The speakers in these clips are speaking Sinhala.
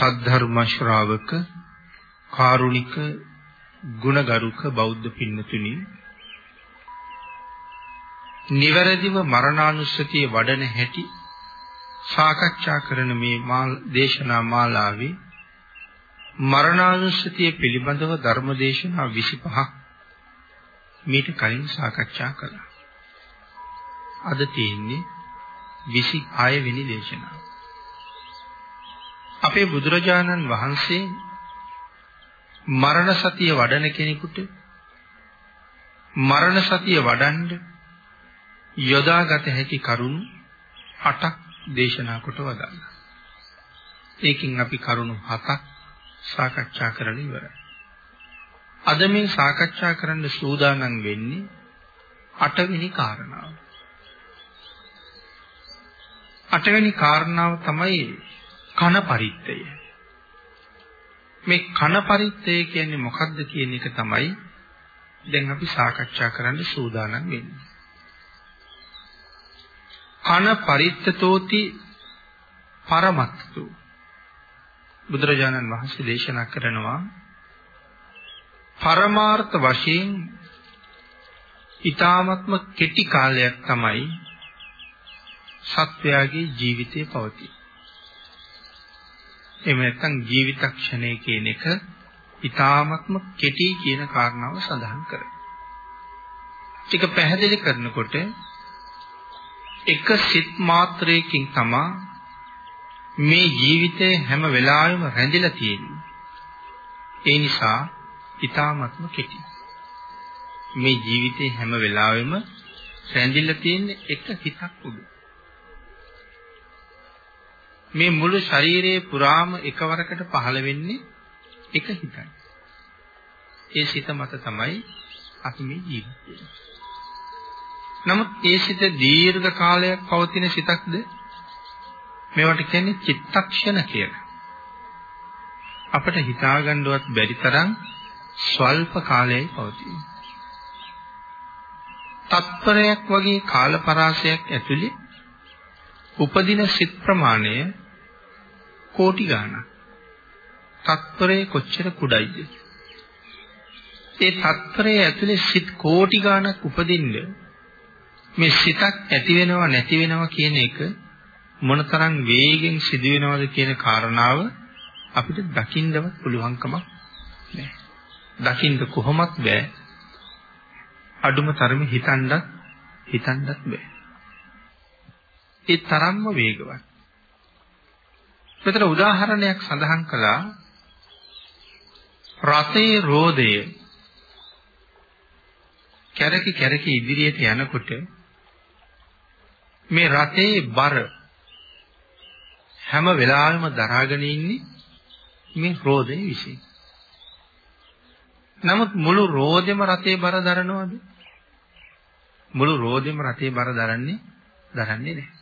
සද්ධර්ම ශ්‍රාවක කාරුණික ගුණගරුක බෞද්ධ පින්නතුනි නිවැරදිව මරණානුස්සතිය වඩන හැටි සාකච්ඡා කරන මේ දේශනා මාලාවේ මරණානුස්සතිය පිළිබඳව ධර්මදේශනා 25ක් මීට කලින් සාකච්ඡා කළා. අද තියෙන්නේ 26 වෙනි දේශනාව. අපේ බුදුරජාණන් වහන්සේ මරණ සතිය වඩන කෙනෙකුට මරණ සතිය වඩන්න යොදාගත හැකි කරුණු 8ක් දේශනා කොට වදාළා. ඒකින් අපි කරුණු 7ක් සාකච්ඡා කරලා ඉවරයි. අද මේ සාකච්ඡා කරන්න සූදානම් වෙන්නේ 8 වෙනි කාරණාව. 8 වෙනි කාරණාව තමයි කන පරිත්තය. මේ කන පරිත්තය කියන්නේ මොකක්ද කියන එක තමයි දැන් අපි සාකච්ඡා කරන්න සූදානම් වෙන්නේ. කන පරිත්තතෝති පරමත්තු බුදුරජාණන් වහන්සේ දේශනා කරනවා පරමාර්ථ වශයෙන් ඊ타ත්ම කෙටි කාලයක් තමයි සත්වයාගේ ජීවිතේ පවතී. එහෙම නැත්නම් ජීවිතක්ෂණය කියන එක ඊ타ත්ම කෙටි කියන කාරණාව සඳහන් කරනවා. ටික පැහැදිලි කරනකොට එක සිත් මාත්‍රයකින් තමා මේ ජීවිතේ හැම වෙලාවෙම රැඳිලා තියෙන්නේ. ඒ නිසා ඊ타ත්ම කෙටි. මේ ජීවිතේ හැම වෙලාවෙම රැඳිලා තියෙන්නේ එක හිතක් උඩ. මේ මුළු ශරීරයේ පුරාම එකවරකට පහළ වෙන්නේ එක හිතයි. ඒ සිත මත තමයි අපි මේ ජීවත් වෙන්නේ. නමුත් ඒ සිත දීර්ඝ කාලයක් පවතින සිතක්ද? මේවට කියන්නේ චිත්තක්ෂණ කියලා. අපිට හිතාගන්නවත් බැරි තරම් ස්වල්ප කාලයයි පවතින. තත්පරයක් වගේ කාල පරාසයක් ඇතුලේ උපදින සිත් ප්‍රමාණය කෝටි ගාණක්. තත්පරේ කොච්චර කුඩයිද? ඒ තත්පරයේ ඇතුලේ සිත් කෝටි ගාණක් උපදින්න මේ සිතක් ඇති වෙනව නැති වෙනව කියන එක මොනතරම් වේගෙන් සිදු වෙනවද කියන කාරණාව අපිට දකින්නවත් පුළුවන්කමක් නැහැ. දකින්න කොහොමත් බෑ. අඩුම තරමේ හිතන්නත් හිතන්නත් බෑ. ඒ තරම්ම වේගවත්. මෙතන උදාහරණයක් සඳහන් කළා රතේ රෝදය කැරකි කැරකි ඉදිරියට යනකොට මේ රතේ බර හැම වෙලාවෙම දරාගෙන ඉන්නේ මේ රෝදේ විශ්ේ. නමුත් මුළු රෝදෙම රතේ බර දරනවද? මුළු රෝදෙම රතේ බර දරන්නේ දරන්නේ නැහැ.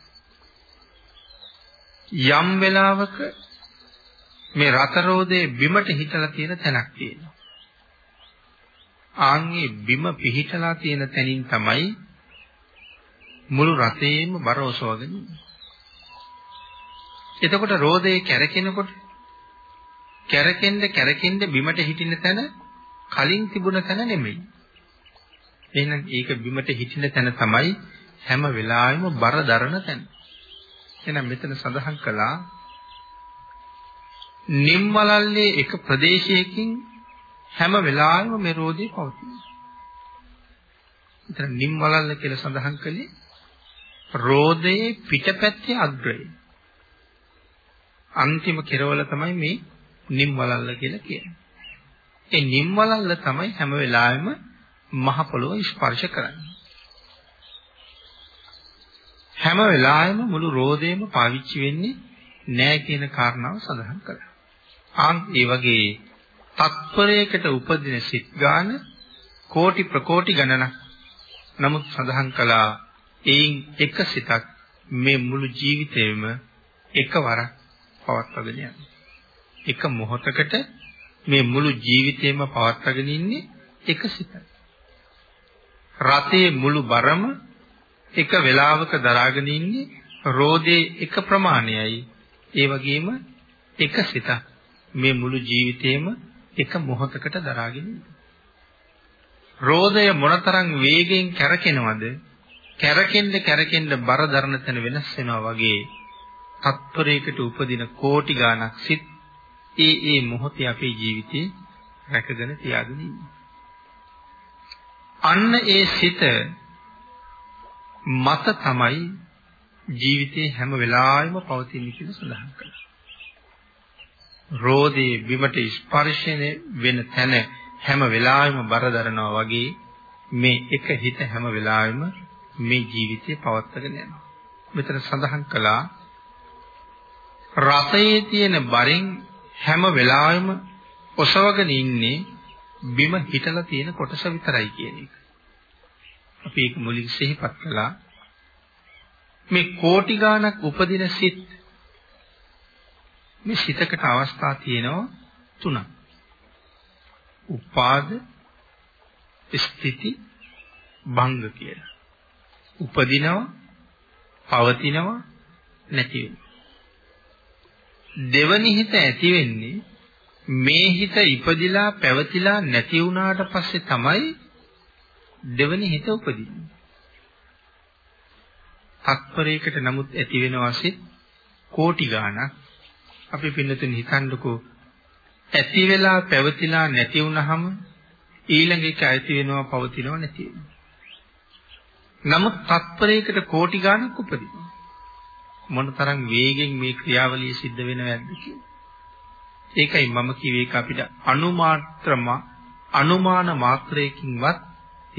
යම් වෙලාවක මේ රතරෝදේ බිමට හිටලා තියෙන තැනක් තියෙනවා. ආන්ගේ බිම පිහිටලා තියෙන තැනින් තමයි මුළු රතේම බර ඔසවගෙන එතකොට රෝදේ කැරකෙනකොට කැරකෙන්න කැරකෙන්න බිමට හිටින තැන කලින් තිබුණ තැන නෙමෙයි. එහෙනම් ඒක බිමට හිටින තැන තමයි හැම වෙලාවෙම බර දරන තැන. එහෙනම් මෙතන සඳහන් කළා නිම්වලල්ලේ එක ප්‍රදේශයකින් හැම වෙලාවෙම මේ රෝධය පවතිනවා. එතන නිම්වලල්ල කියලා සඳහන් කළේ රෝධයේ පිටපැත්තේ අග්‍රය. අන්තිම කෙරවල තමයි මේ නිම්වලල්ල කියලා කියන්නේ. ඒ නිම්වලල්ල තමයි හැම වෙලාවෙම මහ පොළොව ස්පර්ශ කරන්නේ. හැම වෙලාවෙම මුළු රෝදේම පාවිච්චි වෙන්නේ නෑ කියන කාරණාව සඳහන් කළා. ආන් ඒ වගේ තත්පරයකට උපදින සිත් ගාන කෝටි ප්‍රකෝටි ගණනක්. නමුත් සඳහන් කළා එයින් එක සිතක් මේ මුළු ජීවිතේම එකවරක් පවත්වාගෙන යනවා. එක මොහොතකට මේ මුළු ජීවිතේම පවත්වාගෙන ඉන්නේ එක සිතයි. රතේ මුළු බරම එක වෙලාවක දරාගෙන ඉන්නේ රෝදේ එක ප්‍රමාණයයි. ඒ වගේම එක සිතක් මේ මුළු ජීවිතේම එක මොහොතකට දරාගෙන ඉන්නේ. රෝදය මොනතරම් වේගෙන් කැරකෙනවද? කැරකෙන්න කැරකෙන්න බර දරන තැන වෙනස් වෙනවා වගේ තත්පරයකට උපදින කෝටි ගාණක් සිත් ඒ ඒ මොහොතේ අපේ ජීවිතේ රැකගෙන තියාගෙන ඉන්නේ. අන්න ඒ සිත මත තමයි ජීවිතේ හැම වෙලාවෙම පවතින්නේ කියලා සඳහන් කළා. රෝදේ බිමට ස්පර්ශනේ වෙන තැන හැම වෙලාවෙම බර දරනවා වගේ මේ එක හිත හැම වෙලාවෙම මේ ජීවිතේ පවත්වාගෙන යනවා. මෙතන සඳහන් කළා රතයේ තියෙන බරෙන් හැම වෙලාවෙම ඔසවගෙන ඉන්නේ බිම හිටලා තියෙන කොටස විතරයි කියන එක. අපි ඒක මුලින් සිහිපත් කළා. මේ කෝටි ගාණක් උපදින සිත් මේ සිතකට අවස්ථා තියෙනවා තුනක්. උපාද ස්ථಿತಿ භංග කියලා. උපදිනවා පවතිනවා නැති වෙනවා. දෙවනි හිත ඇති වෙන්නේ මේ හිත ඉපදිලා පැවතිලා නැති වුණාට පස්සේ තමයි දෙවනි හිත උපදින්නේ. තත්පරයකට නමුත් ඇති වෙන වාසිත් කෝටි ගාණක් අපි පින්නතුන් හිතන්නකෝ ඇති වෙලා පැවතිලා නැති වුනහම ඊළඟ එක ඇති වෙනවා පවතිනව නැති වෙනවා. නමුත් තත්පරයකට කෝටි ගාණක් උපදිනවා. මොනතරම් වේගෙන් මේ ක්‍රියාවලිය සිද්ධ වෙනවද ඒකයි මම කිව්වේ ඒක අපිට අනුමාත්‍රම අනුමාන මාත්‍රයකින්වත්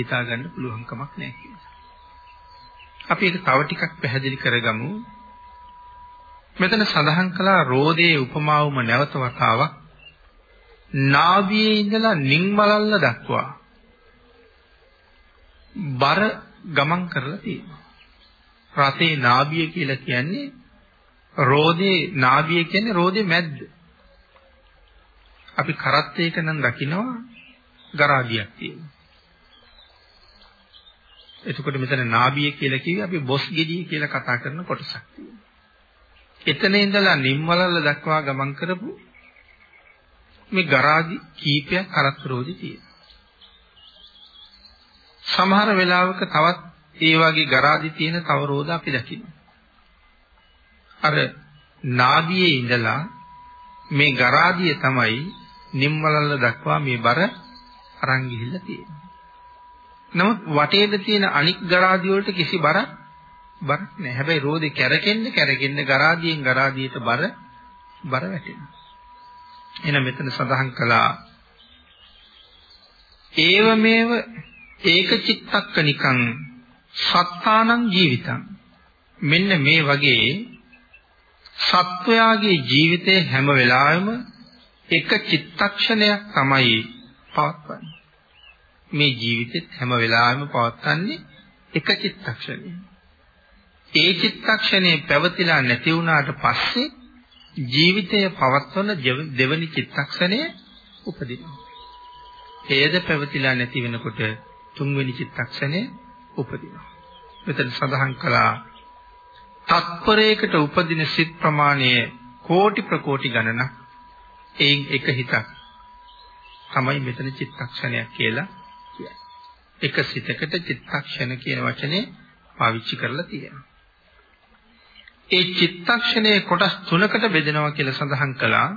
හිතා ගන්න පුළුවන් කමක් නැහැ කියලා. අපි ඒක තව ටිකක් පැහැදිලි කරගමු. මෙතන සඳහන් කළා රෝදයේ උපමාවම නැවත වතාවක් නාභියේ ඉඳලා නින්වලල්ල දක්වා බර ගමන් කරලා තියෙනවා. රතේ නාභිය කියලා කියන්නේ රෝදේ නාභිය කියන්නේ රෝදේ මැද්ද. අපි කරත්තයක නම් දකිනවා ගරාදියක් තියෙනවා. එතකොට මෙතන නාභිය කියලා කිව්වේ අපි බොස් ගෙඩිය කියලා කතා කරන කොටසක් තියෙනවා. එතන ඉඳලා නිම්වලල්ල දක්වා ගමන් කරපු මේ ගරාදි කීපයක් කරත්ත රෝදි තියෙනවා. සමහර වෙලාවක තවත් ඒ වගේ ගරාදි තියෙන තව රෝද අපි දකිනවා. අර නාභියේ ඉඳලා මේ ගරාදිය තමයි නිම්වලල්ල දක්වා මේ බර අරන් ගිහිල්ලා තියෙන්නේ. නමුත් වටේද තියෙන අනික් ගරාදි වලට කිසි බරක් බරක් නැහැ. හැබැයි රෝදේ කැරකෙන්න කැරකෙන්න ගරාදියෙන් ගරාදියට බර බර වැටෙනවා. එහෙනම් මෙතන සඳහන් කළා ඒව මේව ඒක චිත්තක්කනිකං සත්තානං ජීවිතං මෙන්න මේ වගේ සත්වයාගේ ජීවිතේ හැම වෙලාවෙම එක චිත්තක්ෂණයක් තමයි පවත්වන්නේ මේ ජීවිතෙත් හැම වෙලාවෙම පවත්න්නේ එක චිත්තක්ෂණයක් ඒ චිත්තක්ෂණේ පැවතිලා නැති වුණාට පස්සේ ජීවිතය පවත්වන දෙවනි චිත්තක්ෂණය උපදිනවා. එයද පැවතිලා නැති වෙනකොට තුන්වෙනි චිත්තක්ෂණය උපදිනවා. මෙතන සඳහන් කළා තත්පරයකට උපදින සිත් ප්‍රමාණය කෝටි ප්‍රකෝටි ගණනක් එයින් එක හිතක් තමයි මෙතන චිත්තක්ෂණයක් කියලා කියන්නේ. එක සිතකට චිත්තක්ෂණ කියන වචනේ පාවිච්චි කරලා තියෙනවා. ඒ චිත්තක්ෂණයේ කොටස් තුනකට බෙදෙනවා කියලා සඳහන් කළා.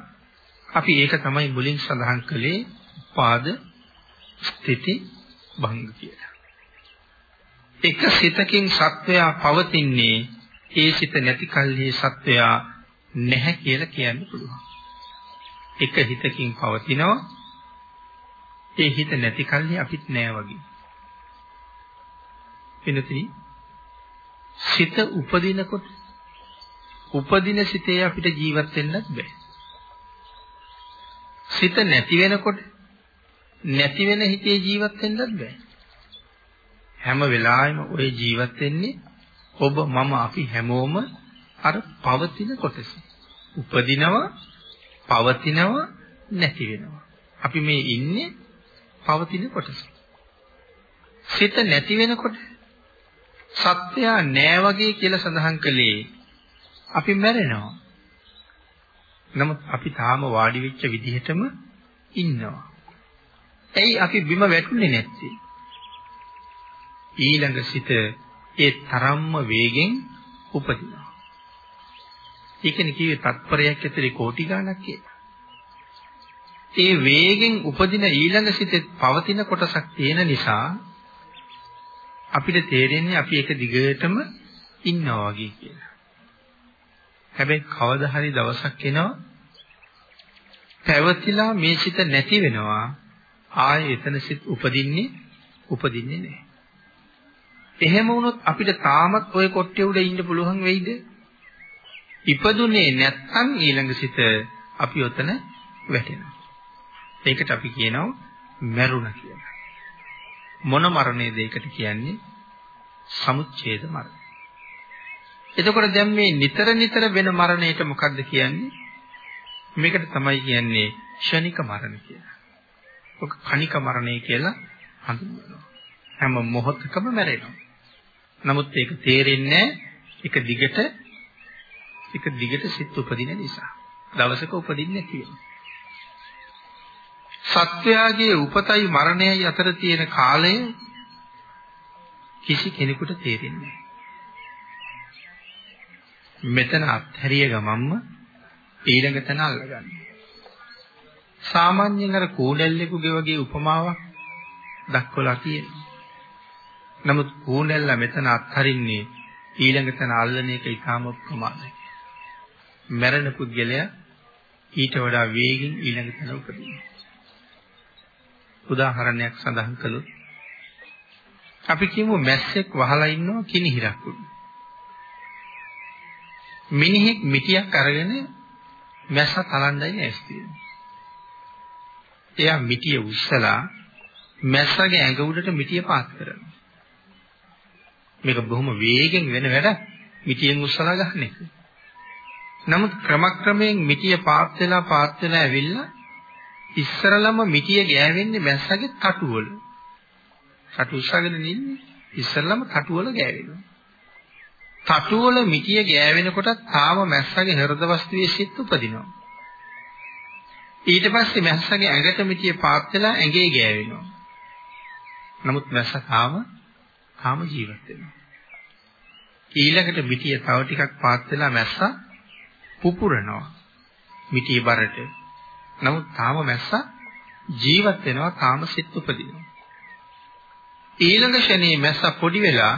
අපි ඒක තමයි මුලින් සඳහන් කළේ පාද ස්ථಿತಿ භංග කියලා. එක සිතකින් සත්වයා පවතින්නේ ඒ සිත නැති කල්හි සත්වයා නැහැ කියලා කියන්න පුළුවන්. එක හිතකින් පවතිනවා ඒ හිත නැති කල්හි අපිත් නෑ වගේ. වෙනතිනි සිත උපදිනකොට උපදින සිතේ අපිට ජීවත් වෙන්නත් බෑ. සිත නැති වෙනකොට නැති වෙන හිතේ ජීවත් වෙන්නත් බෑ. හැම වෙලාවෙම ඔය ජීවත් වෙන්නේ ඔබ මම අපි හැමෝම අර පවතින කොටස. උපදිනවා, පවතිනවා, නැති වෙනවා. අපි මේ ඉන්නේ පවතින කොටස. සිත නැති වෙනකොට සත්‍යය නෑ වගේ කියලා සඳහන් කළේ අපි මැරෙනවා. නමුත් අපි තාම වාඩි වෙච්ච විදිහටම ඉන්නවා. ඇයි අපි බිම වැටුනේ නැත්තේ? ඊළඟ සිත ඒ තරම්ම වේගෙන් උපදිනවා. ඒකනේ කිව්වේ තත්පරයක් ඇතුලේ කෝටි ගණක් කියලා. ඒ වේගෙන් උපදින ඊළඟ සිතේ පවතින කොටසක් තියෙන නිසා අපිට තේරෙන්නේ අපි එක දිගටම ඉන්නවා වගේ කියලා. හැබැයි කවදා හරි දවසක් එනවා පැවතිලා මේ සිත නැති වෙනවා ආයේ එතන සිත් උපදින්නේ උපදින්නේ නැහැ. එහෙම වුණොත් අපිට තාමත් ওই කොට්ටේ උඩ ඉන්න පුළුවන් වෙයිද? ඉපදුනේ නැත්නම් ඊළඟ සිත අපි ඔතන වැටෙනවා. ඒකට අපි කියනවා මරුණ කියලා. මොන මරණයද ඒකට කියන්නේ? සමුච්ඡේද මරණය. එතකොට දැන් මේ නිතර නිතර වෙන මරණයට මොකද්ද කියන්නේ? මේකට තමයි කියන්නේ ක්ෂණික මරණ කියලා. ඔක කණික මරණය කියලා හඳුන්වනවා. හැම මොහොතකම මැරෙනවා. නමුත් ඒක තේරෙන්නේ එක දිගට එක දිගට සිත් උපදින නිසා. දවසක උපදින්නේ නැති වෙනවා. සත්වයාගේ උපතයි මරණයයි අතර තියෙන කාලය කිසි කෙනෙකුට තේරෙන්නේ මෙතන අත්හැරිය ගමන්ම ඊළඟ තැන අල්ලගන්න. සාමාන්‍යයෙන් අර කූඩැල්ලෙකුගේ වගේ උපමාවක් දක්වලා තියෙනවා. නමුත් කූඩැල්ල මෙතන අත්හරින්නේ ඊළඟ තැන අල්ලන එක ඉතාම ප්‍රමාදයි. මැරෙන පුද්ගලයා ඊට වඩා වේගින් ඊළඟ තැන උපදිනවා. උදාහරණයක් සඳහන් කළොත් අපි කියමු මැස්සෙක් වහලා ඉන්නවා කිනිහිරක් උඩ. මිනිහෙක් මිටියක් අරගෙන මැස්ස තලණ්ඩයි නැස්ති එයා මිටිය උස්සලා මැස්සගේ ඇඟ උඩට මිටිය පාත් කරනවා. මේක බොහොම වේගෙන් වෙන වැඩ මිටියෙන් උස්සලා ගන්න එක. නමුත් ක්‍රමක්‍රමයෙන් මිටිය පාත් වෙලා පාත් වෙලා ඇවිල්ලා ඉස්සරලම මිටිය ගෑවෙන්නේ මැස්සගේ තටුවල. තටු උස්සගෙන ඉන්නේ ඉස්සරලම තටුවල ගෑවෙනවා. තටුවල මිටිය ගෑවෙනකොට තාම මැස්සගේ හෘද වස්තුවේ සිත් උපදිනවා. ඊට පස්සේ මැස්සගේ ඇඟට මිටිය පාත් වෙලා ඇඟේ ගෑවෙනවා. නමුත් මැස්ස තාම තාම ජීවත් වෙනවා. ඊළඟට මිටිය තව ටිකක් පාත් වෙලා මැස්ස පුපුරනවා. මිටිය බරට. නමුත් තාම මැස්ස ජීවත් වෙනවා තාම සිත් උපදිනවා. ඊළඟ ෂනේ මැස්ස පොඩි වෙලා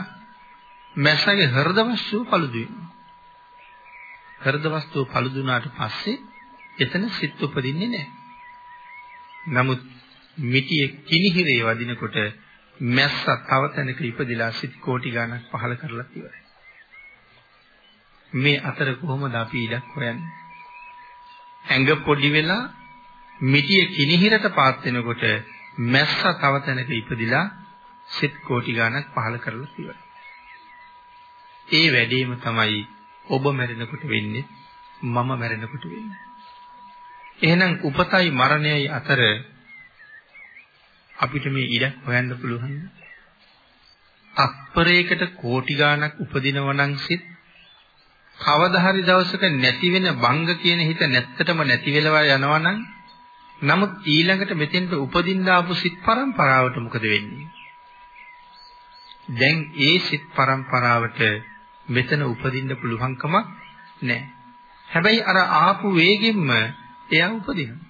මැස්සගේ හෘද වස්තුව paludu වෙනවා. හෘද වස්තුව paludu වුණාට පස්සේ එතන සිත් උපදින්නේ නැහැ. නමුත් මිටියේ කිනිහිරේ වදිනකොට මැස්ස තව තැනක ඉපදිලා සිත් කෝටි ගණක් පහල කරලා ඉවරයි. මේ අතර කොහොමද අපි ඉඩක් හොයන්නේ? ඇඟ පොඩි වෙලා මිටිය කිනිහිරට පාත් වෙනකොට මැස්ස තව තැනක ඉපදිලා සිත් කෝටි ගණක් පහල කරලා ඉවරයි. ඒ වැඩේම තමයි ඔබ මැරෙනකොට වෙන්නේ මම මැරෙනකොට වෙන්නේ. එහෙනම් උපතයි මරණයයි අතර අපිට මේ ඉඩක් හොයන්න පුළුවන්. අත්පරයකට කෝටි ගාණක් උපදිනව නම් සිත් කවදා හරි දවසක නැති වෙන බංග කියන හිත නැත්තටම නැති වෙලවා යනවා නම් නමුත් ඊළඟට මෙතෙන්ට උපදින්න ආපු සිත් පරම්පරාවට මොකද වෙන්නේ? දැන් ඒ සිත් පරම්පරාවට මෙතන උපදින්න පුළුවන්කමක් නැහැ. හැබැයි අර ආපු වේගෙම්ම එයා උපදිනවා.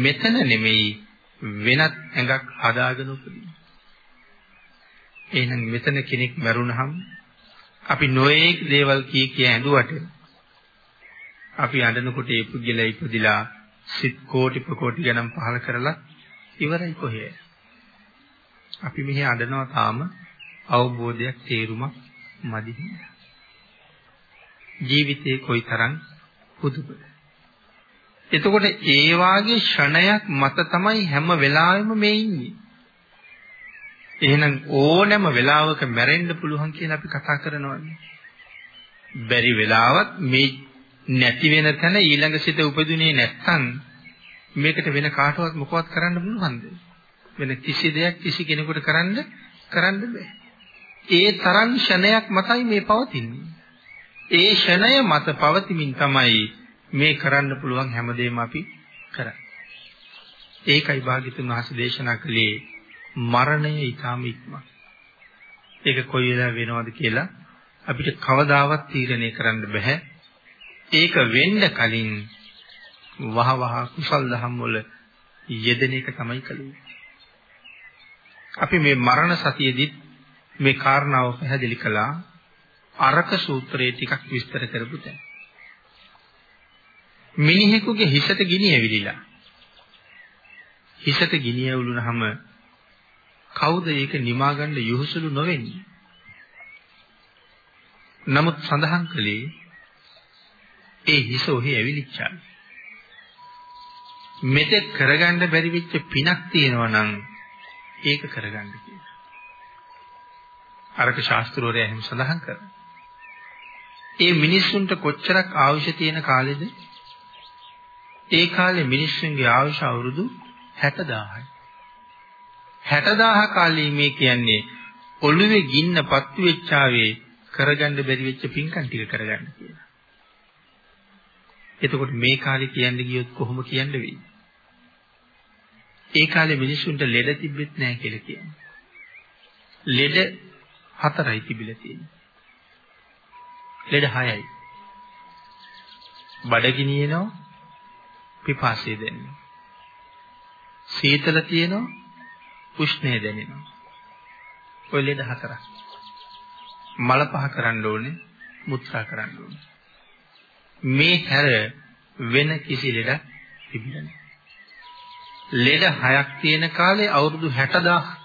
මෙතන නෙමෙයි වෙනත් ඇඟක් හදාගෙන උපදිනවා. එහෙනම් මෙතන කෙනෙක් මැරුණහම අපි නොයේක් දේවල් කී කිය ඇඬුවට අපි අඬනකොට ඒ පුද්ගලයා ඉපදිලා සිත් කෝටි ප්‍රකෝටි ගණන් පහල කරලා ඉවරයි කොහේ අපි මෙහි අඬනවා තාම අවබෝධයක් තේරුමක් මදි. ජීවිතේ කොයිතරම් පුදුමද. එතකොට ඒ වාගේ ෂණයක් මත තමයි හැම වෙලාවෙම මේ ඉන්නේ. එහෙනම් ඕනෑම වෙලාවක මැරෙන්න පුළුවන් කියලා අපි කතා කරනවානේ. බැරි වෙලාවත් මේ නැති වෙන තැන ඊළඟ සිත උපදුනේ නැත්තම් මේකට වෙන කාටවත් මොකවත් කරන්න පුළුවන්ද? වෙන කිසි දෙයක් කිසි කෙනෙකුට කරන්න කරන්න බෑ. ඒ තරම් ෂණයක් මතයි මේ පවතින්නේ. ඒ ෂණය මත පවතිමින් තමයි මේ කරන්න පුළුවන් හැමදේම අපි කරන්නේ. ඒකයි භාග්‍යතුන් වහන්සේ දේශනා කළේ මරණය ඊටාම ඉක්මන. ඒක කොයි වෙලාව වෙනවද කියලා අපිට කවදාවත් තීරණය කරන්න බෑ. ඒක වෙන්න කලින් වහ වහ කුසල් දහම් වල යෙදෙන එක තමයි කලේ. අපි මේ මරණ සතියේදීත් මේ කාරණාව පැහැදිලි කළා අරක සූත්‍රයේ ටිකක් විස්තර කරපු තැන. මිනිහෙකුගේ හිසට ගිනි ඇවිලිලා. හිසට ගිනි ඇවුලුනහම කවුද ඒක නිමා ගන්න යොහුසුළු නොවෙන්නේ? නමුත් සඳහන් කළේ ඒ හිස ඔහි ඇවිලිච්චා. මෙතෙක් කරගන්න බැරි වෙච්ච පිනක් තියෙනවා නම් ඒක කරගන්න කියලා. අරක ශාස්ත්‍රෝරය එහෙම සඳහන් කරනවා. ඒ මිනිස්සුන්ට කොච්චරක් ආයුෂ තියෙන කාලෙද? ඒ කාලේ මිනිස්සුන්ගේ ආයුෂ අවුරුදු 60000යි. 60000 කාලේ මේ කියන්නේ ඔළුවේ ගින්න පත්තු වෙච්චාවේ කරගන්න බැරි වෙච්ච පින්කම් ටික කරගන්න කියලා. එතකොට මේ කාලේ කියන්න ගියොත් කොහොම කියන්න වෙයි? ඒ කාලේ මිනිස්සුන්ට ලෙඩ තිබෙත් නැහැ කියලා කියන්නේ. ලෙඩ හතරයි තිබිලා තියෙන්නේ. ලෙඩ හයයි. බඩගිනියනවා පිපාසය දැනෙනවා. සීතල තියෙනවා උෂ්ණය දැනෙනවා. ඔය ලෙඩ හතරක්. මල පහ කරන්න ඕනේ, මුත්‍රා කරන්න ඕනේ. මේ හැර වෙන කිසි ලෙඩක් තිබුණේ නැහැ. ලෙඩ හයක් තියෙන කාලේ අවුරුදු 60000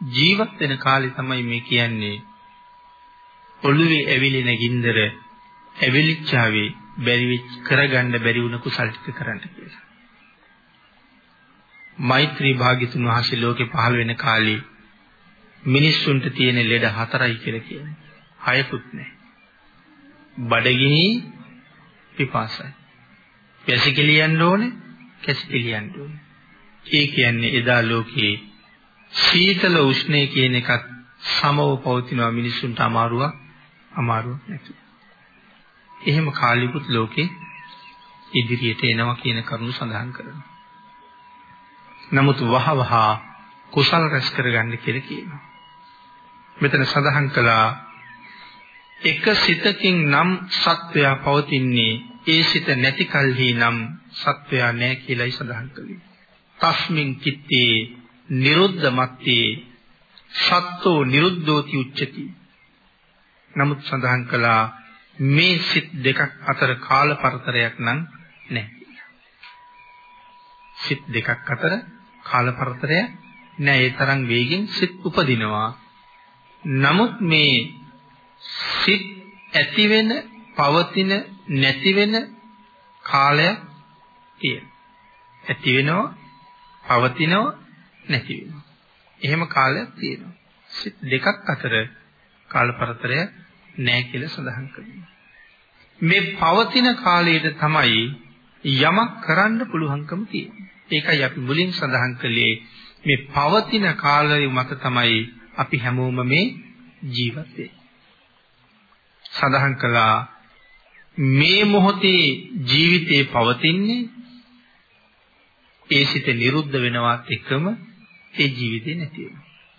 ජීවත් වෙන කාලේ තමයි මේ කියන්නේ ඔළුවේ ඇවිලෙන ගින්දර ඇවිලිච්චාවේ බැරි වෙච්ච කරගන්න බැරි වුණ කුසල් ටික කරන්න කියලා. මෛත්‍රී භාග්‍යතුන් වහන්සේ ලෝකේ පහළ වෙන කාලේ මිනිස්සුන්ට තියෙන ලෙඩ හතරයි කියලා කියන්නේ. හයකුත් නැහැ. බඩගිනි පිපාසයි. කැසිකිලියන්න ඕනේ, කැසිකිලියන්න ඕනේ. ඒ කියන්නේ එදා ලෝකේ සීතල උෂ්ණය කියන එකත් සමව පවතිනවා මිනිස්සුන්ට අමාරුවක් අමාරුවක් නැති. එහෙම කාලිකුත් ලෝකේ ඉදිරියට එනවා කියන කරුණු සඳහන් කරනවා. නමුත් වහවහ කුසල රැස් කරගන්න කියලා කියනවා. මෙතන සඳහන් කළා එක සිතකින් නම් සත්වයා පවතින්නේ ඒ සිත නැති කල්හි නම් සත්වයා නැහැ කියලායි සඳහන් කළේ. තස්මින් චitte නිරුද්ධ මත්තේ සත්तो නිරුද්ධෝති උච්චති. නමුත් සඳහන් කළා මේ සිත් දෙකක් අතර කාල පරතරයක් නම් නැහැ. සිත් දෙකක් අතර කාල පරතරය නැහැ. ඒ තරම් වේගෙන් සිත් උපදිනවා. නමුත් මේ සිත් ඇති වෙන, පවතින, නැති වෙන කාලයක් තියෙනවා. ඇති වෙනවා, පවතිනවා, නැති වෙනවා. එහෙම කාලයක් තියෙනවා. සිත් දෙකක් අතර කාල පරතරය නැහැ කියලා සඳහන් කරනවා. මේ පවතින කාලයට තමයි යමක් කරන්න පුළුවන්කම තියෙන්නේ. ඒකයි අපි මුලින් සඳහන් කළේ මේ පවතින කාලය මත තමයි අපි හැමෝම මේ ජීවත් වෙන්නේ. සඳහන් කළා මේ මොහොතේ ජීවිතේ පවතින්නේ ඒ සිත නිරුද්ධ වෙනවත් එකම ඒ ජීවිතේ නැති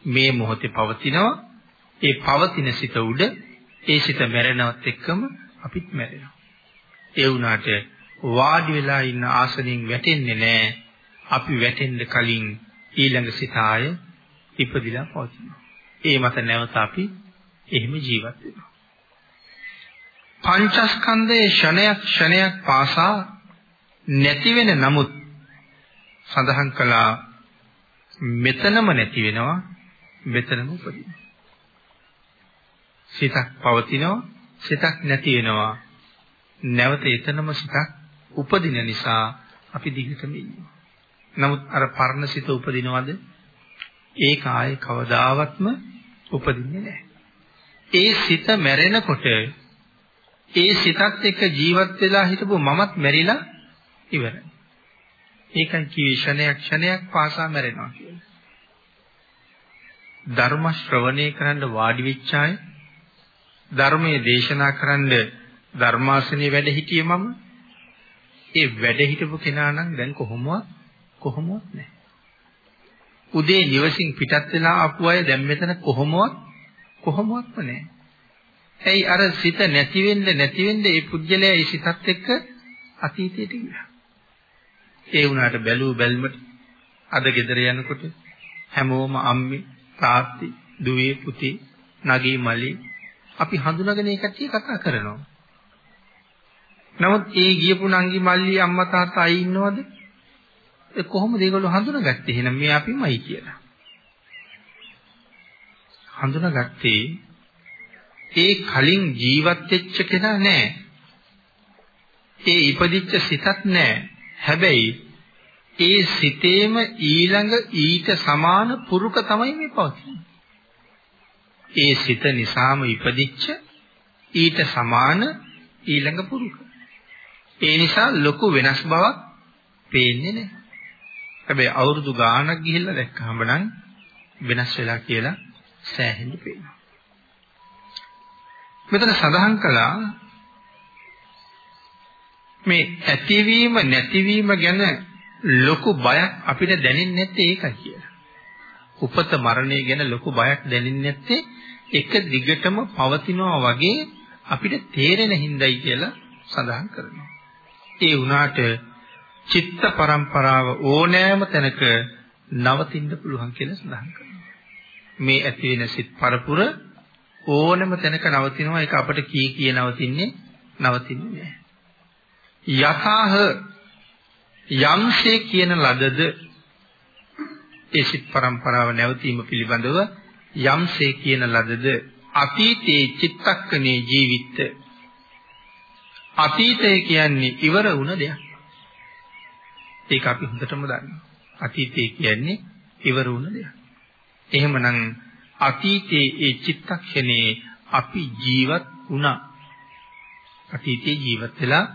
මේ මොහොතේ පවතිනවා ඒ පවතින සිත උඩ ඒ සිත මැරෙනවත් එක්කම අපිත් මැරෙනවා. ඒ වුණාට වාඩි වෙලා ඉන්න ආසනෙන් වැටෙන්නේ නැහැ. අපි වැටෙන්න කලින් ඊළඟ සිත ආය ඉපදිලා පවතිනවා. ඒ මත නැවත අපි එහෙම ජීවත් වෙනවා. පංචස්කන්ධයේ ෂණයක් ෂණයක් පාසා නැති වෙන නමුත් සඳහන් කළා මෙතනම නැති වෙනවා මෙතනම උපදිනවා. සිතක් පවතිනවා සිතක් නැති වෙනවා. නැවත එතනම සිතක් උපදින නිසා අපි දිගටම ඉන්නවා. නමුත් අර පරණ සිත උපදිනවද? ඒක ආයේ කවදාවත්ම උපදින්නේ නැහැ. ඒ සිත මැරෙනකොට ඒ සිතත් එක්ක ජීවත් වෙලා හිටපු මමත් මැරිලා ඉවරයි. ඒකයි කිව්වේ ක්ෂණයක් ක්ෂණයක් පාසා මැරෙනවා කියලා. ධර්ම ශ්‍රවණය කරන්න වාඩි වෙච්ච අය ධර්මයේ දේශනා කරන්න ධර්මාසනේ වැඩ හිටියේ මම ඒ වැඩ හිටපු කෙනා නම් දැන් කොහොමවත් කොහොමවත් නැහැ. උදේ නිවසින් පිටත් වෙලා ආපු අය දැන් මෙතන කොහොමවත් කොහොමවත්ම නැහැ. ඇයි අර සිත නැති වෙන්න නැති වෙන්න ඒ පුජ්‍යලයා ඒ සිතත් එක්ක අතීතයට ගියා. ඒ වුණාට බැලූ බැල්මට අද ගෙදර යනකොට හැමෝම අම්මේ තාත්ති දුවේ පුතේ නගී මලී අපි හඳුනාගෙන ඒ කට්ටිය කතා කරනවා. නමුත් ඒ ගියපු නංගි මල්ලි අම්මා තාත්තා අයි ඉන්නවද? ඒ කොහොමද ඒගොල්ලෝ හඳුනාගත්තේ? එහෙනම් මේ අපිමයි කියලා. හඳුනාගත්තේ ඒ කලින් ජීවත් වෙච්ච කෙනා නෑ. ඒ ඉපදිච්ච සිතක් නෑ. හැබැයි ඒ සිතේම ඊළඟ ඊට සමාන පුරුක තමයි මේ පවතින්නේ. ඒ සිත නිසාම ඉපදිච්ච ඊට සමාන ඊළඟ පුරුක. ඒ නිසා ලොකු වෙනස් බවක් පේන්නේ නැහැ. හැබැයි අවුරුදු ගාණක් ගිහිල්ලා දැක්කම නම් වෙනස් වෙලා කියලා සෑහෙන්න පේනවා. මෙතන සඳහන් කළා මේ ඇතිවීම නැතිවීම ගැන ලොකු බයක් අපිට දැනෙන්නේ නැත්තේ ඒකයි කියලා. උපත මරණය ගැන ලොකු බයක් දැනෙන්නේ නැත්තේ එක දිගටම පවතිනවා වගේ අපිට තේරෙන හිඳයි කියලා සඳහන් කරනවා. ඒ වුණාට චිත්ත පරම්පරාව ඕනෑම තැනක නවතින්න පුළුවන් කියලා සඳහන් කරනවා. මේ ඇති වෙන සිත් පරපුර ඕනම තැනක නවතිනවා ඒක අපිට කී කිය නවතින්නේ නවතින්නේ නැහැ. යථාහ යම්සේ කියන ලදද ඒ සිත් પરම්පරාව නැවතීම පිළිබඳව යම්සේ කියන ලදද අතීතේ චිත්තක්කනේ ජීවිත අතීතය කියන්නේ ඉවර වුණ දෙයක්. ඒක අපි හොඳටම දන්නවා. අතීතය කියන්නේ ඉවර වුණ දෙයක්. එහෙමනම් අතීතයේ ඒ චිත්තක්ෂණේ අපි ජීවත් වුණා. අතීතයේ ජීවත් වෙලා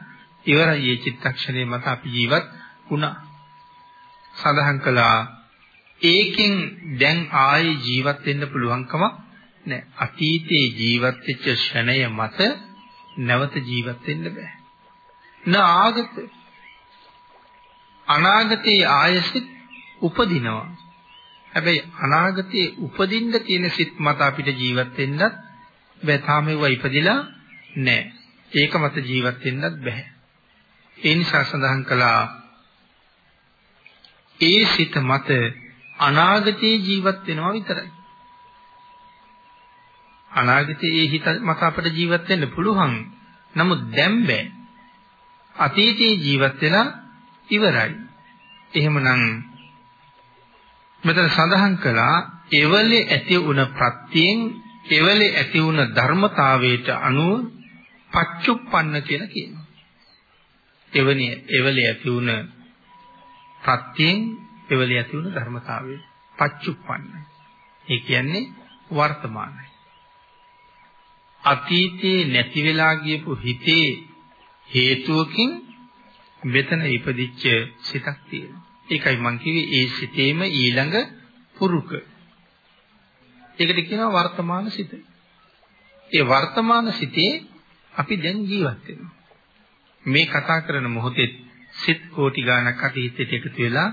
ඉවරයි මේ චිත්තක්ෂණේ මත අපි ජීවත් වුණා. සඳහන් කළා ඒකෙන් දැන් ආයේ ජීවත් වෙන්න පුළුවන්කම නැහැ. අතීතයේ ජීවත් වෙච්ච ක්ෂණය මත නැවත ජීවත් වෙන්න බෑ. නාගත අනාගතයේ ආයසිත උපදිනවා. හැබැයි අනාගතයේ උපදින්න තියෙන සිත් මත අපිට ජීවත් වෙන්නත් බෑ. තාම ඒවා ඉපදිලා නැහැ. ඒක මත ජීවත් වෙන්නත් බෑ. ඒ නිසා සඳහන් කළා ඒ සිත මත අනාගතයේ ජීවත් වෙනවා විතරයි. අනාගතයේ ඒ හිත මත අපට ජීවත් වෙන්න පුළුවන්. නමුත් දැන් බෑ. අතීතයේ ජීවත් වෙලා ඉවරයි. එහෙමනම් මෙතන සඳහන් කළා එවලේ ඇති වුණ ප්‍රත්‍යයෙන් එවලේ ඇති වුණ ධර්මතාවයට අනුව පච්චුප්පන්න කියලා කියනවා. එවනේ එවලේ ඇති වුණ ප්‍රත්‍යයෙන් එවලේ ඇති වුණ ධර්මතාවය පච්චුප්පන්න. ඒ කියන්නේ වර්තමානයි. අතීතේ නැති වෙලා ගියපු හිතේ හේතුවකින් මෙතන ඉපදිච්ච සිතක් තියෙනවා. ඒකයි මං කිව්වේ ඒ සිතේම ඊළඟ පුරුක. ඒකට කියනවා වර්තමාන සිත. ඒ වර්තමාන සිතේ අපි දැන් ජීවත් වෙනවා. මේ කතා කරන මොහොතේ සිත් කෝටි ගාණක් අතීතයට එකතු වෙලා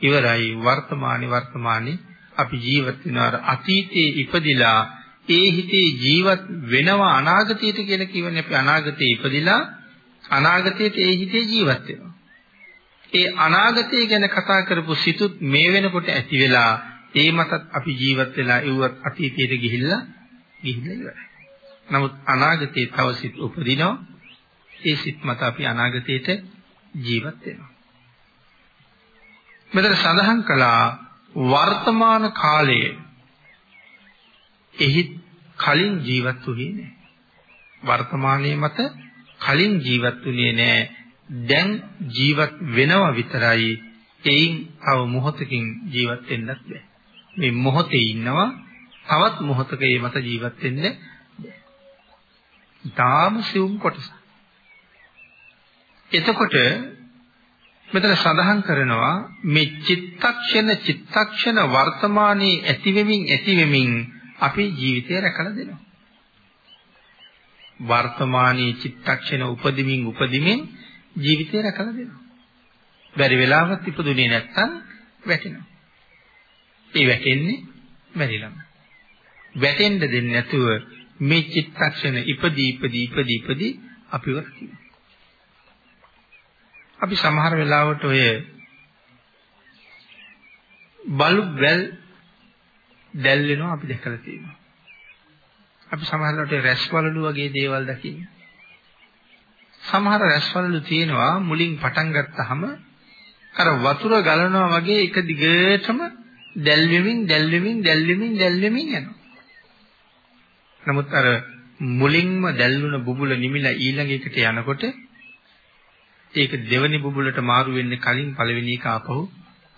ඉවරයි වර්තමානයේ වර්තමානයේ අපි ජීවත් වෙනවා අතීතයේ ඉපදිලා ඒ හිතේ ජීවත් වෙනවා අනාගතයට කියලා කියවනේ අපි අනාගතයේ ඉපදිලා අනාගතයට ඒ හිතේ ජීවත් වෙනවා. ඒ අනාගතය ගැන කතා කරපු සිතුත් මේ වෙනකොට ඇති වෙලා ඒ මතත් අපි ජීවත් වෙලා ඉවුවත් අතීතයට ගිහිල්ලා ගිහිල්ලා ඉවරයි. නමුත් අනාගතයේ තව සිත් උපදිනවා. ඒ සිත් මත අපි අනාගතයට ජීවත් වෙනවා. මෙතන සඳහන් කළා වර්තමාන කාලයේ එහි කලින් ජීවත් වුණේ නැහැ. වර්තමානයේ මත කලින් ජීවත් වුණේ නැහැ. දැන් ජීවත් වෙනවා විතරයි. එයින් තව මොහොතකින් ජීවත් වෙන්නත් බෑ. මේ මොහොතේ ඉන්නවා තවත් මොහොතක ඒ මත ජීවත් වෙන්න බෑ. ඊටාම සියුම් කොටස. එතකොට මෙතන සඳහන් කරනවා මේ චිත්තක්ෂණ චිත්තක්ෂණ වර්තමානයේ ඇති වෙමින් ඇති වෙමින් අපේ ජීවිතය රැකලා දෙනවා. වර්තමානයේ චිත්තක්ෂණ උපදිමින් උපදිමින් ජීවිතය රැකලා දෙනවා. බැරි වෙලාවත් ඉපදුනේ නැත්තම් වැටෙනවා. ඒ වැටෙන්නේ මැරිලම. වැටෙන්න දෙන්නේ නැතුව මේ චිත්තක්ෂණ ඉපදී ඉපදී ඉපදී ඉපදී අපිව රකින්න. අපි සමහර වෙලාවට ඔය බලු වැල් දැල් වෙනවා අපි දැකලා තියෙනවා. අපි සමහරවිට රැස්වලලු වගේ දේවල් දකින්නේ. සමහර රැස්වලලු තියෙනවා මුලින් පටන් ගත්තාම අර වතුර ගලනවා වගේ එක දිගටම දැල් වෙමින් දැල් වෙමින් දැල් වෙමින් දැල් වෙමින් යනවා. නමුත් අර මුලින්ම දැල්ුණ බුබුල නිමිලා ඊළඟ එකට යනකොට ඒක දෙවනි බුබුලට මාරු වෙන්නේ කලින් පළවෙනි එක ආපහු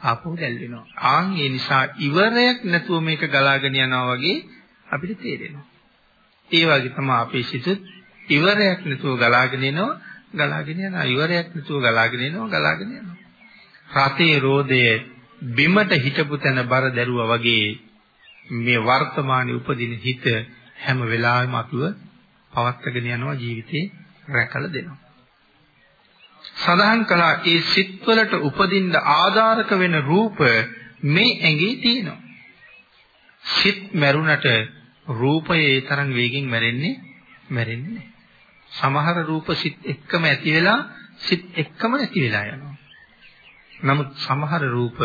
ආපහු දැල් වෙනවා. ආන් ඒ නිසා ඉවරයක් නැතුව මේක ගලාගෙන යනවා වගේ අපිට තේරෙනවා. ඒ වගේ තමයි අපේ සිතත් ඉවරයක් නැතුව ගලාගෙන එනවා ගලාගෙන යනවා ඉවරයක් නැතුව ගලාගෙන එනවා ගලාගෙන යනවා. රතේ රෝදයේ බිමට හිටපු තැන බර දැරුවා වගේ මේ වර්තමානයේ උපදින හිත හැම වෙලාවෙම අපිව පවත්වාගෙන යනවා ජීවිතේ රැකලා දෙනවා. සඳහන් කළා ඒ සිත්වලට උපදින්න ආධාරක වෙන රූප මේ ඇඟේ තියෙනවා. සිත් මැරුණට රූපය ඒ තරම් වේගෙන් මැරෙන්නේ මැරෙන්නේ සමහර රූප සිත් එක්කම ඇති වෙලා සිත් එක්කම නැති වෙලා යනවා. නමුත් සමහර රූප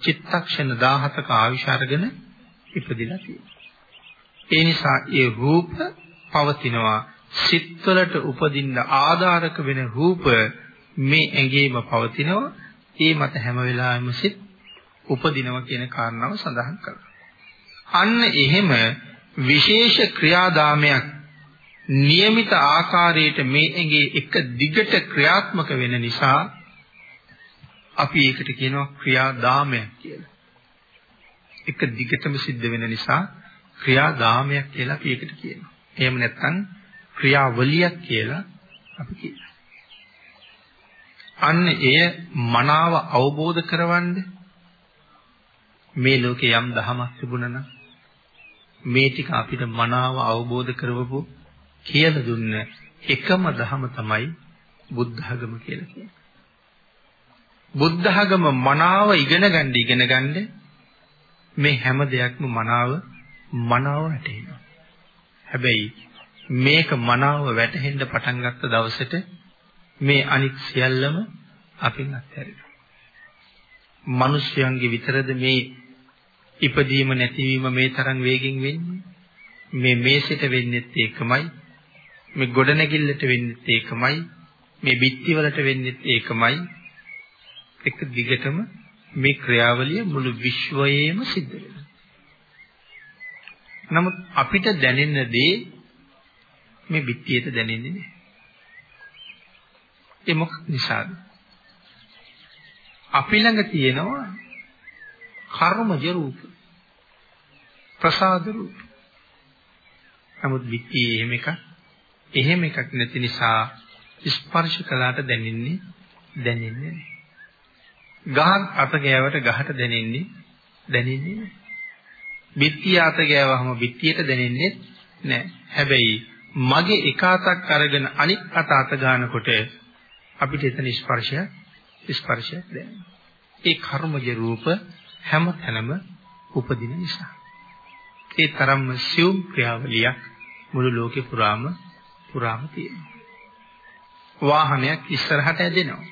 චිත්තක්ෂණ 17ක ආවිෂ අරගෙන ඉපදිලා තියෙනවා. ඒ නිසා ඒ රූප පවතිනවා සිත්වලට උපදින්න ආධාරක වෙන රූප මේ ඇඟේම පවතිනවා ඒ මත හැම වෙලාවෙම සිත් උපදිනවා කියන කාරණාව සඳහන් කරනවා. අන්න එහෙම විශේෂ ක්‍රියාදාමයක් નિયમિત ආකාරයට මේ ඇඟේ එක දිගට ක්‍රියාත්මක වෙන නිසා අපි ඒකට කියනවා ක්‍රියාදාමයක් කියලා. එක දිගටම සිද්ධ වෙන නිසා ක්‍රියාදාමයක් කියලා අපි ඒකට කියනවා. එහෙම නැත්නම් ක්‍රියාවලියක් කියලා අපි කියනවා. අන්න එය මනාව අවබෝධ කරවන්න මේ ලෝකේ යම් දහමක් තිබුණා නම් මේ ටික අපිට මනාව අවබෝධ කරවපු කියලා දුන්න එකම දහම තමයි බුද්ධ ධර්ම කියලා කියන්නේ. බුද්ධ ධර්ම මනාව ඉගෙන ගන්න ඉගෙන ගන්න මේ හැම දෙයක්ම මනාව මනාව වැටෙනවා. හැබැයි මේක මනාව වැටහෙන්න පටන් ගත්ත දවසට මේ අනිත් සියල්ලම අපින් අත්හැරෙනවා. මිනිස්යන්ගේ විතරද මේ ඉපදීම නැතිවීම මේ තරම් වේගෙන් වෙන්නේ? මේ මේසෙට වෙන්නේත් ඒකමයි. මේ ගොඩනැගිල්ලට වෙන්නේත් ඒකමයි. මේ බිත්තිවලට වෙන්නේත් ඒකමයි. එක දිගටම මේ ක්‍රියාවලිය මුළු විශ්වයේම සිද්ධ වෙනවා. නමුත් අපිට දැනෙන දේ මේ බිත්තියට දැනෙන්නේ නැහැ. ඒ මොකක් නිසාද? අපි ළඟ තියෙනවා කර්මජ රූප. ප්‍රසාද රූප. නමුත් විත්තියේ එහෙම එකක් එහෙම එකක් නැති නිසා ස්පර්ශ කළාට දැනෙන්නේ දැනෙන්නේ නැහැ. ගහක් අත ගෑවට ගහට දැනෙන්නේ දැනෙන්නේ නැහැ. බිත්තිය අත ගෑවහම බිත්තියට දැනෙන්නේ නැහැ. හැබැයි මගේ එක අතක් අරගෙන අනිත් අත අත ගන්නකොට අපිට එතන ස්පර්ශයක් ස්පර්ශයක් දැනෙනවා. ඒ කර්මජ රූප හැම තැනම උපදින නිසා. ඒ තරම්ම සියුම් ක්‍රියාවලියක් මුළු ලෝකේ පුරාම පුරාම තියෙනවා. වාහනයක් ඉස්සරහට ඇදෙනවා.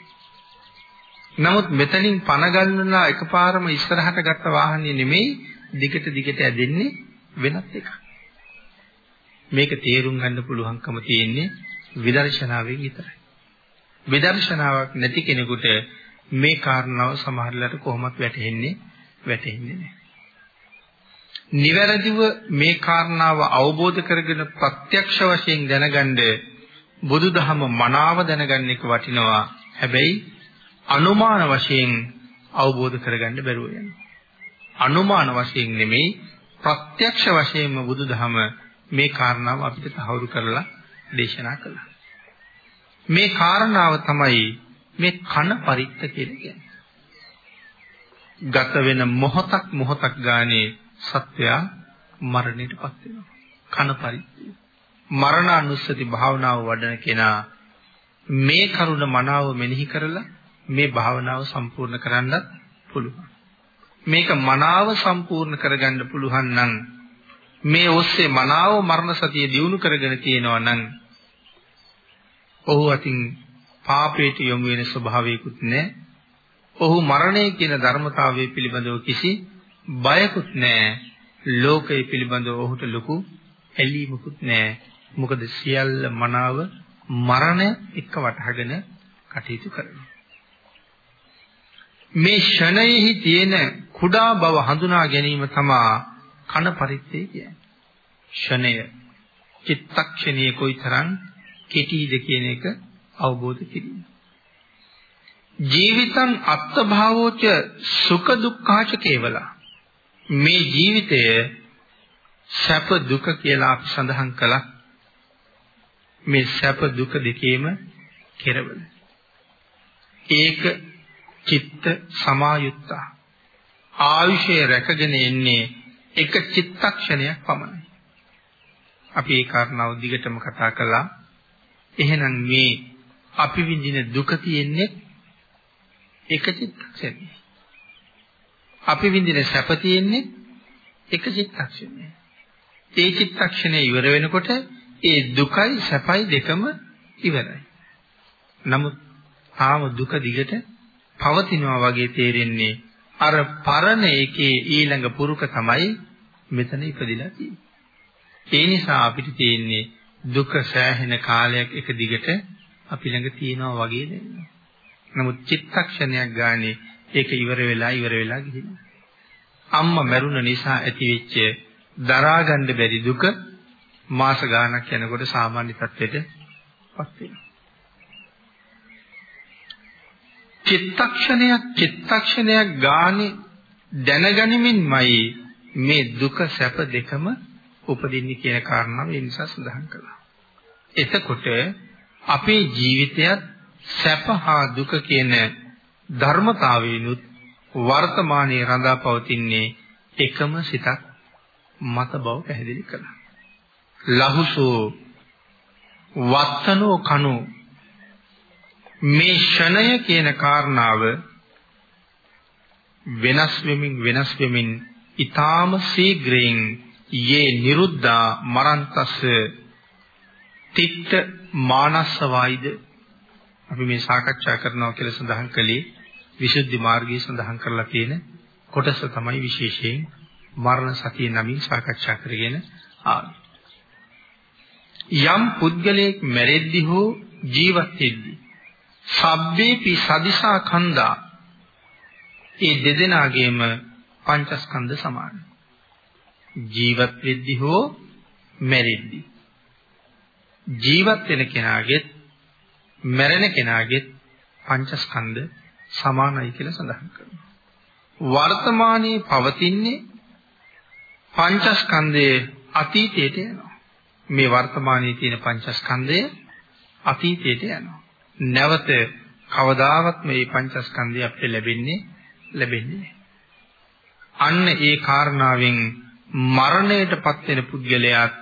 නමුත් මෙතනින් පණ ගන්නලා එකපාරම ඉස්සරහට ගත්ත වාහනේ නෙමෙයි දිගට දිගට ඇදෙන්නේ වෙනත් එකක්. මේක තේරුම් ගන්න පුළුවන්කම තියෙන්නේ විදර්ශනාවෙන් විතරයි. විදර්ශනාවක් නැති කෙනෙකුට මේ කාරණාව සමහරලාට කොහොමත් වැටහෙන්නේ වැටෙන්නේ නැහැ. නිවැරදිව මේ කාරණාව අවබෝධ කරගෙන ප්‍රත්‍යක්ෂ වශයෙන් දැනගන්න බුදුදහම මනාව දැනගන්න එක වටිනවා. හැබැයි අනුමාන වශයෙන් අවබෝධ කරගන්න බැරුව යනවා. අනුමාන වශයෙන් නෙමෙයි ප්‍රත්‍යක්ෂ වශයෙන්ම බුදුදහම මේ කාරණාව අපිට තහවුරු කරලා දේශනා කළා. මේ කාරණාව තමයි මේ කන පරිත්ත කියලා කියන්නේ. ගත වෙන මොහොතක් මොහොතක් ගානේ සත්වයා මරණයටපත් වෙනවා. කන පරිත්‍ය. මරණානුස්සති භාවනාව වඩන කෙනා මේ කරුණ මනාව මෙනෙහි කරලා මේ භාවනාව සම්පූර්ණ කරන්නත් පුළුවන්. මේක මනාව සම්පූර්ණ කරගන්න පුළුවන් නම් මේ ඔස්සේ මනාව මරණ සතිය දියුණු කරගෙන තියෙනවා නම් ඔහු අතින් පාපයට යොමු වෙන ස්වභාවයකුත් නැහැ. ඔහු මරණය කියන ධර්මතාවය පිළිබඳව කිසි බයකුත් නැහැ. ලෝකය පිළිබඳව ඔහුට ලොකු ඇලීමකුත් නැහැ. මොකද සියල්ල මනාව මරණය එක්ක වටහාගෙන කටයුතු කරනවා. මේ ෂණයෙහි තියෙන කුඩා බව හඳුනා ගැනීම තමා කන පරිත්තේ කියන්නේ. ෂණය චිත්තක්ෂණයේ කොයිතරම් කෙටිද කියන එක අවබෝධ කිරීම. ජීවිතං අත්භාවෝච සුඛ දුක්ඛාච කේවලා මේ ජීවිතය සැප දුක කියලා අපි සඳහන් කළා මේ සැප දුක දෙකේම කෙරවල. ඒක චිත්ත සමායුත්තා. ආයුෂය රැකගෙන එන්නේ එක චිත්තක්ෂණයක් පමණයි. අපි ඒ කාරණාව දිගටම කතා කළා. එහෙනම් මේ අපි විඳින දුක තියෙන්නේ එක චිත්තක්ෂණයයි. අපි විඳින සැප තියෙන්නේ එක චිත්තක්ෂණයයි. ඒ චිත්තක්ෂණය ඉවර වෙනකොට ඒ දුකයි සැපයි දෙකම ඉවරයි. නමුත් ආම දුක දිගට පවතිනවා වගේ තේරෙන්නේ අර පරණ එකේ ඊළඟ පුරුක තමයි මෙතන ඉපදිලා තියෙන්නේ. ඒ නිසා අපිට තියෙන්නේ දුක සෑහෙන කාලයක් එක දිගට අපි ළඟ තියෙනවා වගේ දැනෙනවා. නමුත් චිත්තක්ෂණයක් ගානේ ඒක ඉවර වෙලා ඉවර වෙලා ගිහිනවා. අම්මා මැරුණ නිසා ඇතිවෙච්ච දරා ගන්න බැරි දුක මාස ගාණක් යනකොට සාමාන්‍ය තත්ත්වයට පත් වෙනවා. චිත්තක්ෂණයක් චිත්තක්ෂණයක් ගානේ දැනගනිමින්මයි මේ දුක සැප දෙකම උපදින්නේ කියන කාරණාව ඒ නිසා සඳහන් කළා. එතකොට අපේ ජීවිතයත් සැප හා දුක කියන ධර්මතාවයනුත් වර්තමානයේ රඳා පවතින්නේ එකම සිතක් මත බව පැහැදිලි කළා. ලහුසෝ වත්තනෝ කනෝ මේ ෂණය කියන කාරණාව වෙනස් වෙමින් වෙනස් වෙමින් ඊ타ම ශීඝ්‍රයෙන් යේ නිරුද්ධා මරන්තස්ස තිත්ත මානස්ස වයිද අපි මේ සාකච්ඡා කරනවා කියලා සඳහන් කළේ විසුද්ධි මාර්ගයේ සඳහන් කරලා තියෙන කොටස තමයි විශේෂයෙන් මරණ සතිය නමින් සාකච්ඡා කරගෙන ආවේ. යම් පුද්ගලයෙක් මැරෙද්දි හෝ ජීවත් වෙද්දි සබ්බේපි සදිසා කන්දා ඒ දෙදෙනාගේම පංචස්කන්ධ සමානයි. ජීවත් වෙද්දි හෝ මැරෙද්දි ජීවත් වෙන කෙනාගෙත් මැරෙන කෙනාගෙත් පංචස්කන්ධ සමානයි කියලා සඳහන් කරනවා. වර්තමානයේ පවතින්නේ පංචස්කන්ධයේ අතීතයට යනවා. මේ වර්තමානයේ තියෙන පංචස්කන්ධය අතීතයට යනවා. නැවත කවදාවත් මේ පංචස්කන්ධය අපිට ලැබෙන්නේ ලැබෙන්නේ අන්න ඒ කාරණාවෙන් මරණයටපත් වෙන පුද්ගලයාත්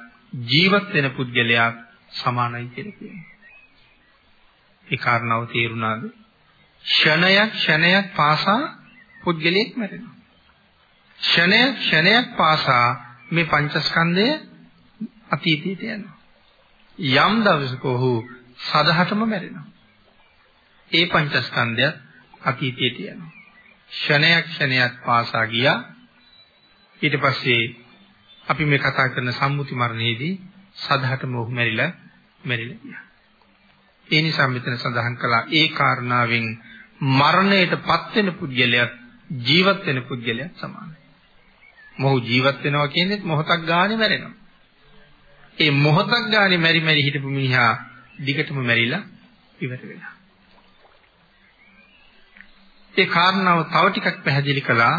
ජීවත් වෙන පුද්ගලයාත් සමානයි කියලා කියනවා. ඒ කාරණාව තේරුණාද? ෂණයක් ෂණයක් පාසා පුද්ගලයෙක් මැරෙනවා. ෂණයක් ෂණයක් පාසා මේ පංචස්කන්ධය අතීතයට යනවා. යම් දවසක ඔහු සදහටම මැරෙනවා. ඒ පංචස්කන්ධයත් අතීතයට යනවා. ෂණයක් ෂණයක් පාසා ගියා. ඊට පස්සේ අපි මේ කතා කරන සම්මුති මරණයේදී සදහටම ඔහු මැරිලා මැරිලා ගියා. ඒ නිසා මෙතන සඳහන් කළා ඒ කාරණාවෙන් මරණයටපත් වෙන පුද්ගලයා ජීවත් වෙන පුද්ගලයා සමානයි. මොහු ජීවත් වෙනවා කියන්නේ මොහොතක් ගානේ මැරෙනවා. ඒ මොහොතක් ගානේ මැරි මැරි හිටපු මිනිහා දිගටම මැරිලා ඉවර වෙනවා. ඒ කාරණාව තව ටිකක් පැහැදිලි කළා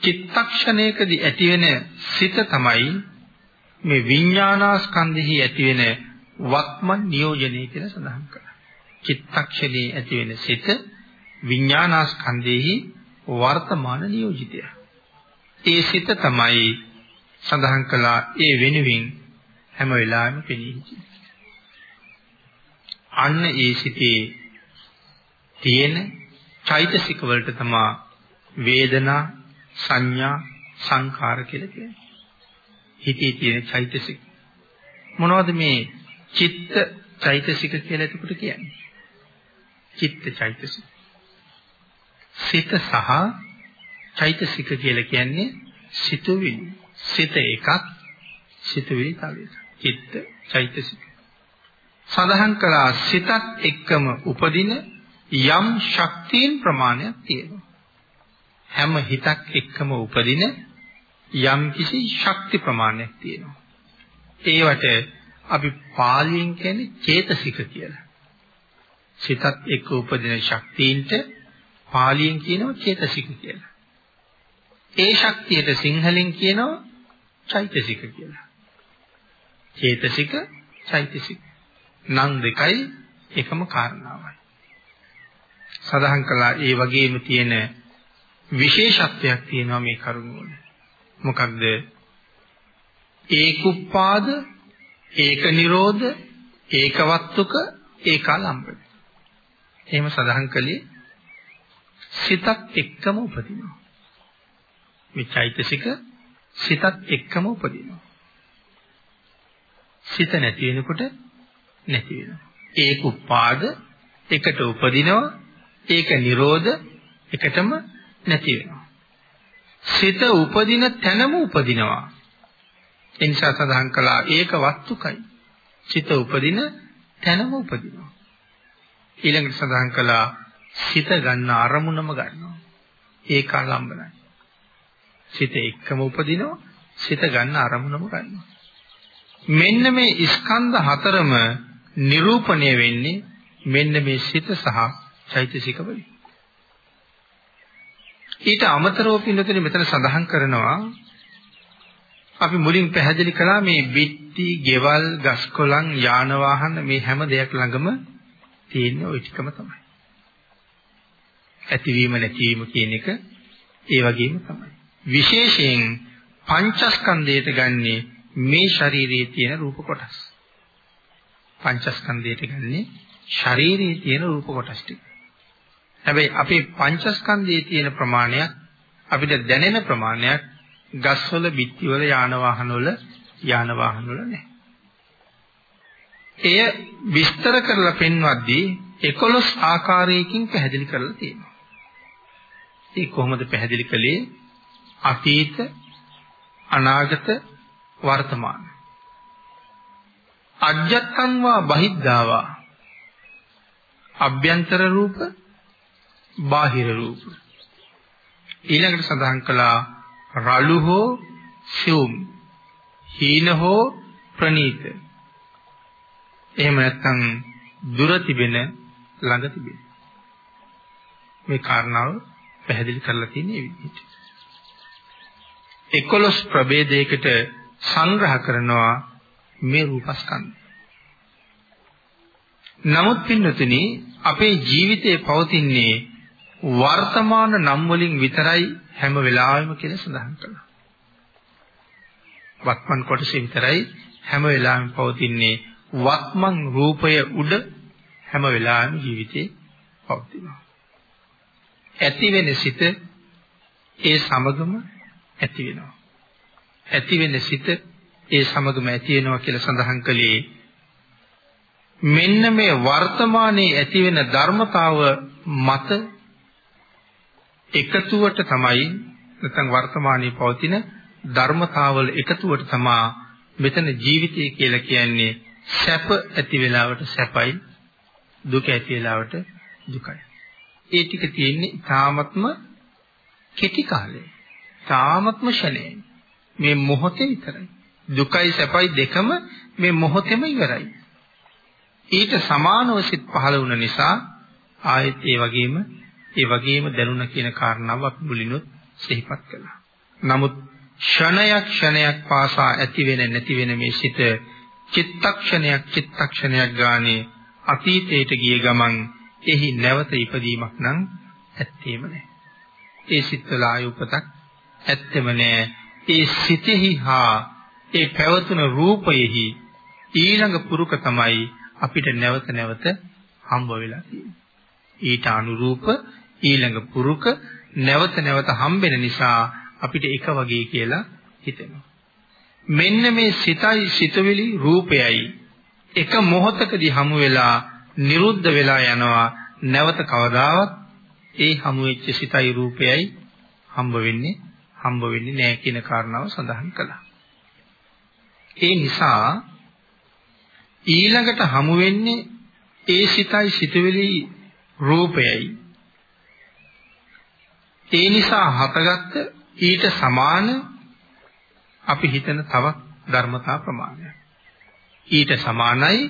චිත්තක්ෂණයකදී ඇතිවෙන සිත තමයි මේ විඥානාස්කන්ධෙහි ඇතිවෙන වක්මන් නියෝජනය කියලා සඳහන් කරා. චිත්තක්ෂණයේ ඇතිවෙන සිත විඥානාස්කන්ධෙහි වර්තමාන නියෝජිතය. ඒ සිත තමයි සඳහන් කළා ඒ වෙනුවෙන් හැම වෙලාවෙම පෙනී සිටින. අන්න ඒ සිතේ තියෙන චෛතසික වලට තමයි වේදනා සංඥා සංඛාර කියලා කියන්නේ. හිතේ තියෙන චෛතසික. මොනවද මේ චිත්ත චෛතසික කියලා එතකොට කියන්නේ? චිත්ත චෛතසික. සිත සහ චෛතසික කියලා කියන්නේ සිතුවිලි. සිත එකක් සිතුවිලි තව එකක්. චිත්ත චෛතසික. සඳහන් කළා සිතත් එක්කම උපදින යම් ශක්තියින් ප්‍රමාණයක් තියෙනවා. හැම හිතක් එක්කම උපදින යම් කිසි ශක්ති ප්‍රමාණයක් තියෙනවා. ඒවට අපි පාලියෙන් කියන්නේ චේතසික කියලා. සිතත් එක්ක උපදින ශක්තියින්ට පාලියෙන් කියනවා චේතසික කියලා. ඒ ශක්තියට සිංහලෙන් කියනවා චෛතසික කියලා. චේතසික චෛතසික නම් දෙකයි එකම කාරණාවයි. සඳහන් කළා ඒ වගේම තියෙන විශේෂත්වයක් තියෙනවා මේ කරුණෝල. මොකක්ද? ඒකුප්පාද, ඒක නිරෝධ, ඒකවත්තුක, ඒකාලම්බන. එහෙම සඳහන් කළේ සිතත් එක්කම උපදිනවා. මේ චෛතසික සිතත් එක්කම උපදිනවා. සිත නැති වෙනකොට නැති වෙනවා. ඒක උපාද එකට උපදිනවා ඒක නිරෝධ එකටම නැති වෙනවා. සිත උපදින තැනම උපදිනවා. ඒ නිසා සඳහන් කළා ඒක වස්තුකයි. සිත උපදින තැනම උපදිනවා. ඊළඟට සඳහන් කළා සිත ගන්න අරමුණම ගන්නවා. ඒකාලම්බනයි. සිත එක්කම උපදිනවා සිත ගන්න අරමුණම ගන්නවා. මෙන්න මේ ස්කන්ධ හතරම නිරූපණය වෙන්නේ මෙන්න මේ සිත සහ චෛතසික වලින්. ඊට අමතරව පින්නතුනි මෙතන සඳහන් කරනවා අපි මුලින් පැහැදිලි කළා මේ බිත්ති, ගෙවල්, ගස්කොළන්, යාන වාහන මේ හැම දෙයක් ළඟම තියෙන ওই ටිකම තමයි. ඇතිවීම නැතිවීම කියන එක ඒ වගේම තමයි. විශේෂයෙන් පංචස්කන්ධයට ගන්නේ මේ ශරීරයේ තියෙන රූප කොටස්. පංචස්කන්ධයට ගන්නේ ශරීරයේ තියෙන රූප කොටස් ටික. හැබැයි අපේ පංචස්කන්ධයේ තියෙන ප්‍රමාණයක් අපිට දැනෙන ප්‍රමාණයක් ගස්වල, බිත්තිවල, යාන වාහනවල, යාන වාහනවල නැහැ. එය විස්තර කරලා පෙන්වද්දී 11 ආකාරයකින් පැහැදිලි කරලා තියෙනවා. ඒ කොහොමද පැහැදිලි කළේ? අතීත, අනාගත, වර්තමාන. අජ්ජත්තං වා බහිද්ධාවා අභ්‍යන්තර රූප බාහිර රූප ඊළඟට සඳහන් කළා රළු හෝ සියුම් හීන හෝ ප්‍රනීත. එහෙම නැත්නම් දුර තිබෙන ළඟ තිබෙන. මේ කාරණාව පැහැදිලි කරලා තියෙන මේ විදිහට. 11 ප්‍රභේදයකට සංග්‍රහ කරනවා මේ රූපස්කන්ධය. නමුත් පින්නතුනි අපේ ජීවිතයේ පවතින්නේ වර්තමාන නම් වලින් විතරයි හැම වෙලාවෙම කියලා සඳහන් කළා. වක්මන් කොටසේ විතරයි හැම වෙලාවෙම පවතින්නේ වක්මන් රූපය උඩ හැම වෙලාවෙම ජීවිතේ පවතිනවා. ඇති වෙන සිත ඒ සමගම ඇති වෙනවා. ඇති වෙන සිත ඒ සමගම ඇති වෙනවා කියලා සඳහන් කළේ මෙන්න මේ වර්තමානයේ ඇති වෙන ධර්මතාව මත එකතුවට තමයි නැත්නම් වර්තමානයේ පවතින ධර්මතාවල එකතුවට තමයි මෙතන ජීවිතය කියලා කියන්නේ සැප ඇති වෙලාවට සැපයි දුක ඇති වෙලාවට දුකයි. ඒ ටික තියෙන්නේ තාමත්ම කෙටි කාලේ. තාමත්ම ෂණේ. මේ මොහොතේ විතරයි. දුකයි සැපයි දෙකම මේ මොහොතේම ඉවරයි. ඊට සමානව සිත් පහළ වුණ නිසා ආයෙත් ඒ වගේම ඒ වගේම දැනුණ කියන කාරණාව අපි මුලිනුත් සිහිපත් කළා. නමුත් ක්ෂණයක් ක්ෂණයක් පාසා ඇති වෙන නැති වෙන මේ සිත චිත්තක්ෂණයක් චිත්තක්ෂණයක් ගානේ අතීතයට ගිය ගමන් එහි නැවත ඉපදීමක් නම් ඇත්තේම නැහැ. ඒ සිත්වල ආය උපතක් ඇත්තෙම නැහැ. ඒ සිතෙහි හා ඒ පැවතුන රූපයෙහි ඊළඟ පුරුක තමයි අපිට නැවත නැවත හම්බ වෙලා තියෙන්නේ. ඊට අනුරූප ඊළඟ පුරුක නැවත නැවත හම්බෙන නිසා අපිට එක වගේ කියලා හිතෙනවා. මෙන්න මේ සිතයි සිතවිලි රූපයයි එක මොහොතකදී හමු වෙලා නිරුද්ධ වෙලා යනවා නැවත කවදාවත් ඒ හමු වෙච්ච සිතයි රූපයයි හම්බ වෙන්නේ හම්බ වෙන්නේ නැහැ කියන කාරණාව සඳහන් කළා. ඒ නිසා ඊළඟට හමු වෙන්නේ ඒ සිතයි සිතවිලි රූපයයි. ඒ නිසා හටගත්ත ඊට සමාන අපි හිතන තවත් ධර්මතා ප්‍රමාණයක්. ඊට සමානයි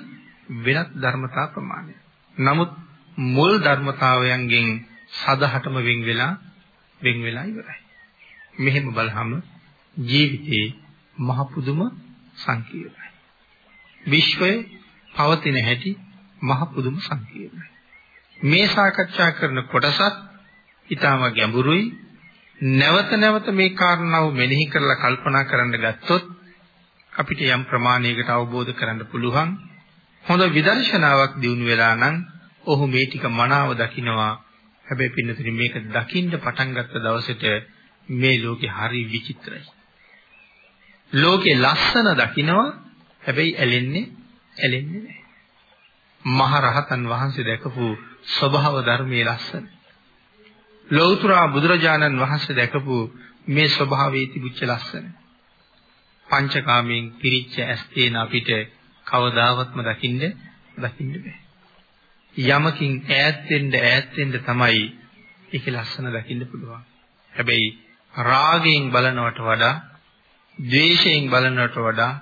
වෙනත් ධර්මතා ප්‍රමාණයක්. නමුත් මුල් ධර්මතාවයන්ගෙන් සදහටම වෙන් වෙලා වෙන් වෙලා ඉවරයි. මෙහෙම බලහම ජීවිතේ මහ පුදුම සංකීර්ණයි. විශ්වයේ පවතින හැටි මහ පුදුම සංකීර්ණයි. මේ සාකච්ඡා කරන කොටසත් ඊටම ගැඹුරුයි. නැවත නැවත මේ කාරණාව මෙනෙහි කරලා කල්පනා කරන්න ගත්තොත් අපිට යම් ප්‍රමාණයකට අවබෝධ කරන්න පුළුවන්. හොඳ විදර්ශනාවක් දිනු වෙලා නම් ඔහු මේ ටික මනාව දකිනවා. හැබැයි පින්නතුනි මේක දකින්න පටන් ගත්ත දවසට මේ ලෝකේ හරි විචිත්‍රයි. ලෝකේ ලස්සන දකිනවා හැබැයි ඇලෙන්නේ ඇලෙන්නේ නැහැ. මහ රහතන් වහන්සේ දැකපු ස්වභාව ධර්මයේ ලස්සන. ලෞතර බුදුරජාණන් වහන්සේ දැකපු මේ ස්වභාවයේ තිබුච්ච ලස්සන. පංචකාමයෙන් පිරිච්ච ඇස් තියෙන අපිට කවදාවත්ම දකින්න දකින්න බෑ. යමකින් ඈත් වෙන්න ඈත් වෙන්න තමයි ඒක ලස්සන දකින්න පුළුවන්. හැබැයි රාගයෙන් බලනවට වඩා, ද්වේෂයෙන් බලනවට වඩා,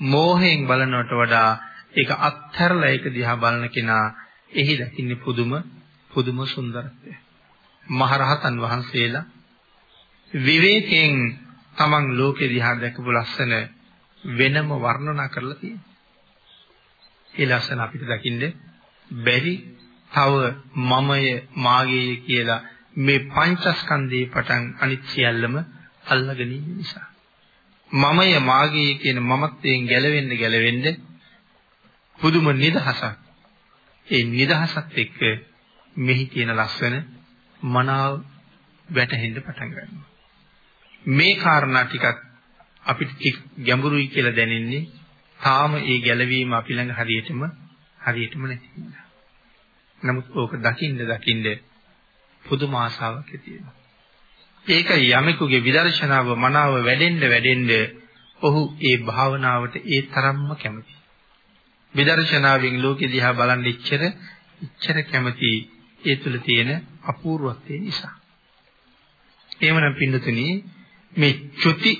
මෝහයෙන් බලනවට වඩා ඒක අත්හැරලා ඒක දිහා බලන කෙනා එහි දකින්නේ පුදුම පුදුම සුන්දරත්වය. මහරහතන් වහන්සේලා විවේකයෙන් තමන් ලෝකෙ දිහා දැකපු ලස්සන වෙනම වර්ණනා කරලා තියෙනවා. ඒ ලස්සන අපිට දකින්න බැරි තව මමය මාගේය කියලා මේ පංචස්කන්ධේ පටන් අනිත් සියල්ලම අල්ලගෙන ඉන්න නිසා. මමය මාගේය කියන මමත්වයෙන් ගැලවෙන්න ගැලවෙන්න පුදුම නිදහසක් ඒ නිදහසත් එක්ක මෙහි තියෙන ලස්සන මනාව වැටහෙන්න පටන් ගන්නවා. මේ කාරණා ටිකක් අපිට ගැඹුරුයි කියලා දැනෙන්නේ තාම ඒ ගැළවීම අපි ළඟ හරියටම හරියටම නැති නිසා. නමුත් ඕක දකින්න දකින්න පුදුම ආසාවක් තියෙනවා. ඒක යමෙකුගේ විදර්ශනාව මනාව වැඩෙන්න වැඩෙන්න ඔහු ඒ භාවනාවට ඒ තරම්ම කැමතියි. විදර්ශනාවෙන් ලෝකෙ දිහා බලන්න ඉච්ඡර ඉච්ඡර කැමති ඒ තුල තියෙන අපූර්වත්වය නිසා. එහෙමනම් පින්නතුනි මේ චුති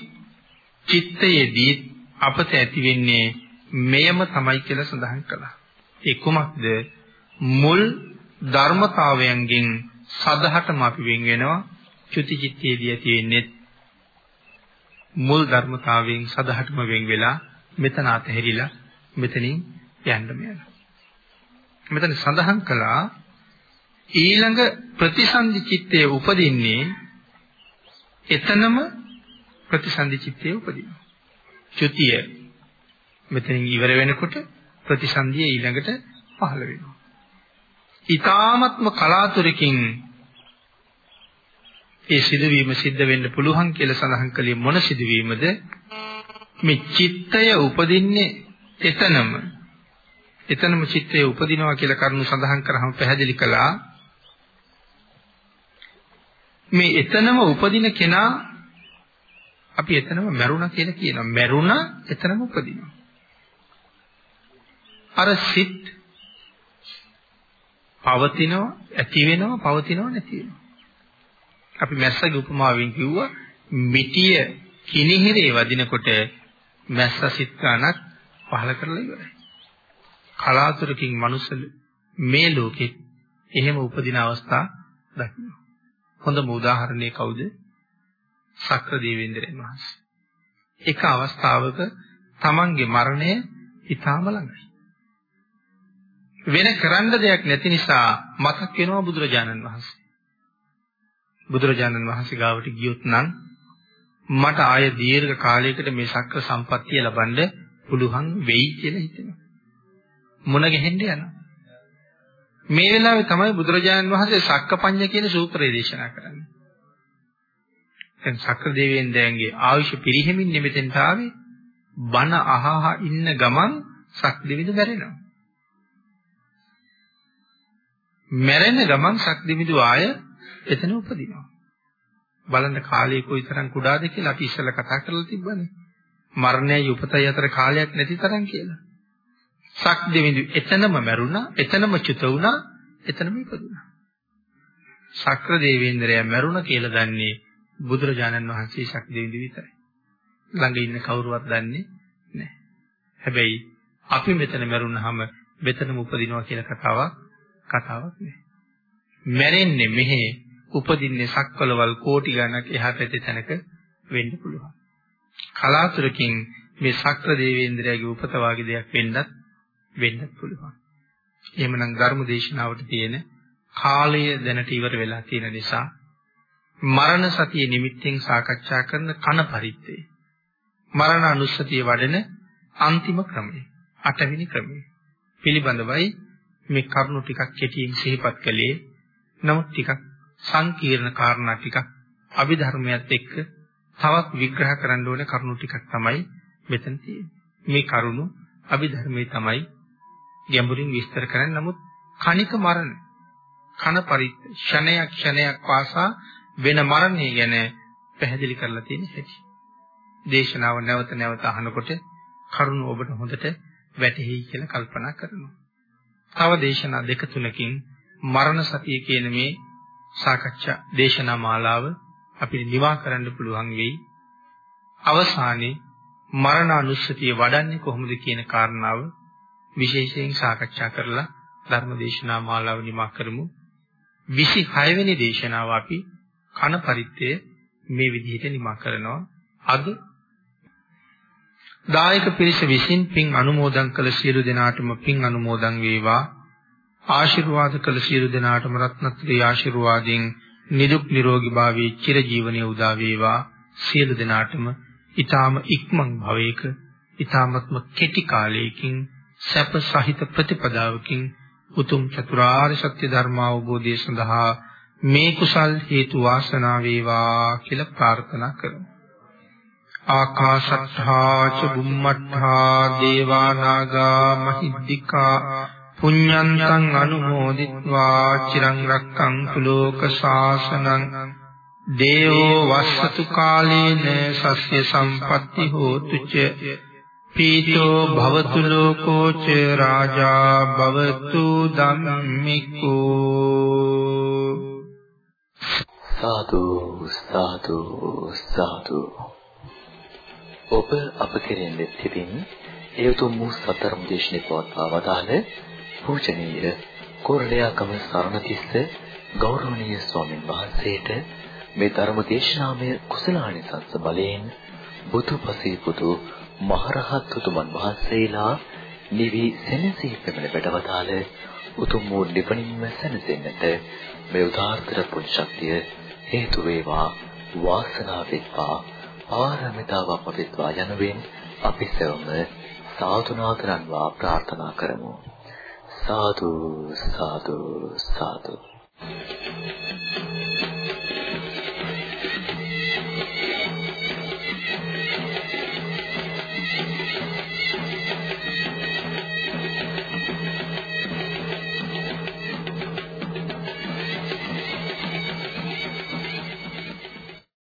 චිත්තයේදී අපත ඇති වෙන්නේ මෙයම තමයි කියලා සඳහන් කළා. ඒ කුමක්ද? මුල් ධර්මතාවයන්ගෙන් සදහටම අපි වෙන් වෙනවා චුති චිත්තයේදී ඇති වෙන්නේ මුල් ධර්මතාවයෙන් සදහටම වෙන් වෙලා මෙතන අතහැරිලා මෙතනින් යන්නම යනවා. මෙතන සඳහන් කළා ඊළඟ ප්‍රතිසන්දි චිත්තයේ උපදින්නේ එතනම ප්‍රතිසන්දි චිත්තයේ උපදිනවා. චුතිය මෙතනින් ඉවර වෙනකොට ප්‍රතිසන්දිය ඊළඟට පහළ වෙනවා. ඊ타ත්ම කලාතුරකින් ඒ සිදුවීම සිද්ධ වෙන්න පුළුවන් කියලා සඳහන් කළේ මොන සිදුවීමද? මේ චිත්තය උපදින්නේ එතනම එතනම චිත්තය උපදිනවා කියලා කරුණු සඳහන් කරාම පැහැදිලි කළා මේ එතනම උපදින කෙනා අපි එතනම මරුණා කියලා කියනවා මරුණා එතනම උපදිනවා අර සිත් පවතිනවා ඇති වෙනවා පවතිනවා නැති වෙනවා අපි මැස්සගේ උපමාවෙන් කිව්වා මිටිය කිනිහිරේ වදිනකොට මැස්ස සිත් ගන්නක් පහල කරලා ඉවරයි. කලාතුරකින් මනුස්ස මේ ලෝකෙත් එහෙම උපදින අවස්ථා දකින්න. හොඳම උදාහරණය කවුද? සක්‍ර දේවේන්ද්‍රයන් වහන්සේ. එක අවස්ථාවක තමන්ගේ මරණය ඊටාම ළඟයි. වෙන කරන්න දෙයක් නැති නිසා මතක් වෙනවා බුදුරජාණන් වහන්සේ. බුදුරජාණන් වහන්සේ ගාවට ගියොත් නම් මට ආය දීර්ඝ කාලයකට මේ සක්‍ර සම්පත්තිය ලබන්න පුළුවන් වෙයි කියලා හිතෙනවා. මොන ගෙහෙන්න යනවා. මේ වෙලාවේ තමයි බුදුරජාණන් වහන්සේ සක්කපඤ්ඤ කියන සූත්‍රය දේශනා කරන්නේ. දැන් සක්‍ර දෙවියන්දයන්ගේ ආයුෂ පිරිහෙමින් නිමෙතෙන්ට ආවේ බණ අහහ ඉන්න ගමන් සක් දෙවිඳු මැරෙනවා. මැරෙන ගමන් සක් දෙවිඳු ආය එතන උපදිනවා. බලන්න කාලය කොයිතරම් කුඩාද කියලා අපි ඉස්සෙල්ලා කතා කරලා තිබ්බනේ. මරණයයි උපතයි අතර කාලයක් නැති තරම් කියලා. සක් දෙවිඳු එතනම මැරුණා, එතනම චුත වුණා, එතනම ඉපදුණා. ශක්‍ර දේවේන්ද්‍රයා මැරුණා කියලා දන්නේ බුදුරජාණන් වහන්සේ ශක් දෙවිඳු විතරයි. ළඟ ඉන්න කවුරුවත් දන්නේ නැහැ. හැබැයි අපි මෙතන මැරුණාම මෙතනම උපදිනවා කියලා කතාවක් කතාවක් නෑ. මැරෙන්නේ මෙහි උපදින්නේ සක්වලවල් කෝටි ගණනක් එහා පැත්තේ තැනක වෙන්න පුළුවන්. කලාතුරකින් මේ ශක්‍ර දේවේන්ද්‍රයාගේ උපත වාගේ දෙයක් වෙන්නත් වෙන්නත් පුළුවන්. එහෙමනම් ධර්ම දේශනාවට තියෙන කාලය දැනට ඉවර වෙලා තියෙන නිසා මරණ සතිය නිමිත්තෙන් සාකච්ඡා කරන කන පරිත්තේ මරණ අනුස්සතිය වඩන අන්තිම ක්‍රමය අටවෙනි ක්‍රමය පිළිබඳවයි මේ කරුණු ටිකක් කෙටියෙන් සිහිපත් කළේ නමුත් ටිකක් සංකීර්ණ කාරණා ටිකක් අභිධර්මයත් එක්ක තවත් විග්‍රහ කරන්න ඕනේ කරුණු ටිකක් තමයි මෙතන තියෙන්නේ. මේ කරුණු අභිධර්මයේ තමයි ගැඹුරින් විස්තර කරන්නේ. නමුත් කණික මරණ කන පරිත් ක්ෂණයක් ක්ෂණයක් වාසා වෙන මරණය ගැන පැහැදිලි කරලා තියෙන හැටි. දේශනාව නැවත නැවත අහනකොට කරුණ ඔබට හොඳට වැටහෙයි කියලා කල්පනා කරනවා. තව දේශනා දෙක තුනකින් මරණ සතිය කියන මේ සාකච්ඡා දේශනා මාලාව අපිට නිවා කරන්න පුළුවන් වෙයි. අවසානයේ මරණ අනුස්සතිය වඩන්නේ කොහොමද කියන කාරණාව විශේෂයෙන් සාකච්ඡා කරලා ධර්ම දේශනා මාලාව නිමා කරමු. 26 වෙනි දේශනාව අපි කන පරිත්තය මේ විදිහට නිමා කරනවා. අද දායක පිරිස විසින් පින් අනුමෝදන් කළ සියලු දෙනාටම පින් අනුමෝදන් වේවා. ආශිර්වාද කළ සියලු දෙනාටම රත්නත්‍රි ආශිර්වාදයෙන් නිදුක් නිරෝගී භාවයේ චිරජීවනයේ උදා වේවා. සියලු දෙනාටම ඊ타ම ඉක්මන් භවයක ඊ타මත්ම කෙටි කාලයකින් සැප සහිත ප්‍රතිපදාවකින් උතුම් චතුරාර්ය සත්‍ය ධර්ම අවබෝධය සඳහා මේ කුසල් හේතු වාසනා වේවා කියලා ප්‍රාර්ථනා කරමු. ආකාශත්තා ච බුම්මත්තා දේවා නාග මහිද්దికා පුඤ්ඤන්තං අනුමෝදිත්වා චිරං රක්ඛන්තු ලෝක ශාසනං දේවෝ වස්සතු කාලේන සස්්‍ය සම්පatti හෝතු ච පීතෝ භවතු ලෝකෝ ච රාජා භවතු ධම්මිකෝ සාදු සාදු සාදු ඔබ අප කෙරෙන් දෙත්තිමින් ඒ උතුම් වූ සතරම් දේශනේ පවත්වා වදාළ පූජනීය කොරළයාකම සරණතිස්ස ගෞරවනීය ස්වාමින් වහන්සේට මේ ධර්ම දේශනාමය කුසලානිසංස බලයෙන් බුදුපසී පුතු මහරහත් උතුමන් වහන්සේලා නිවි සෙනසී පෙමළ වැඩවදාළ උතුම් වූ නිවනින්ම සැනසෙන්නට මේ උදාාරතර පුණ්‍ය ශක්තිය හේතු වේවා වාසනාව වෙත්වා පාරමිතාවක් අපිටවා යනුවෙන් අපි සෙවම සාතුනාතරන්වා ප්‍රාර්ථනා කරමු. සාදු සාදු සාදු.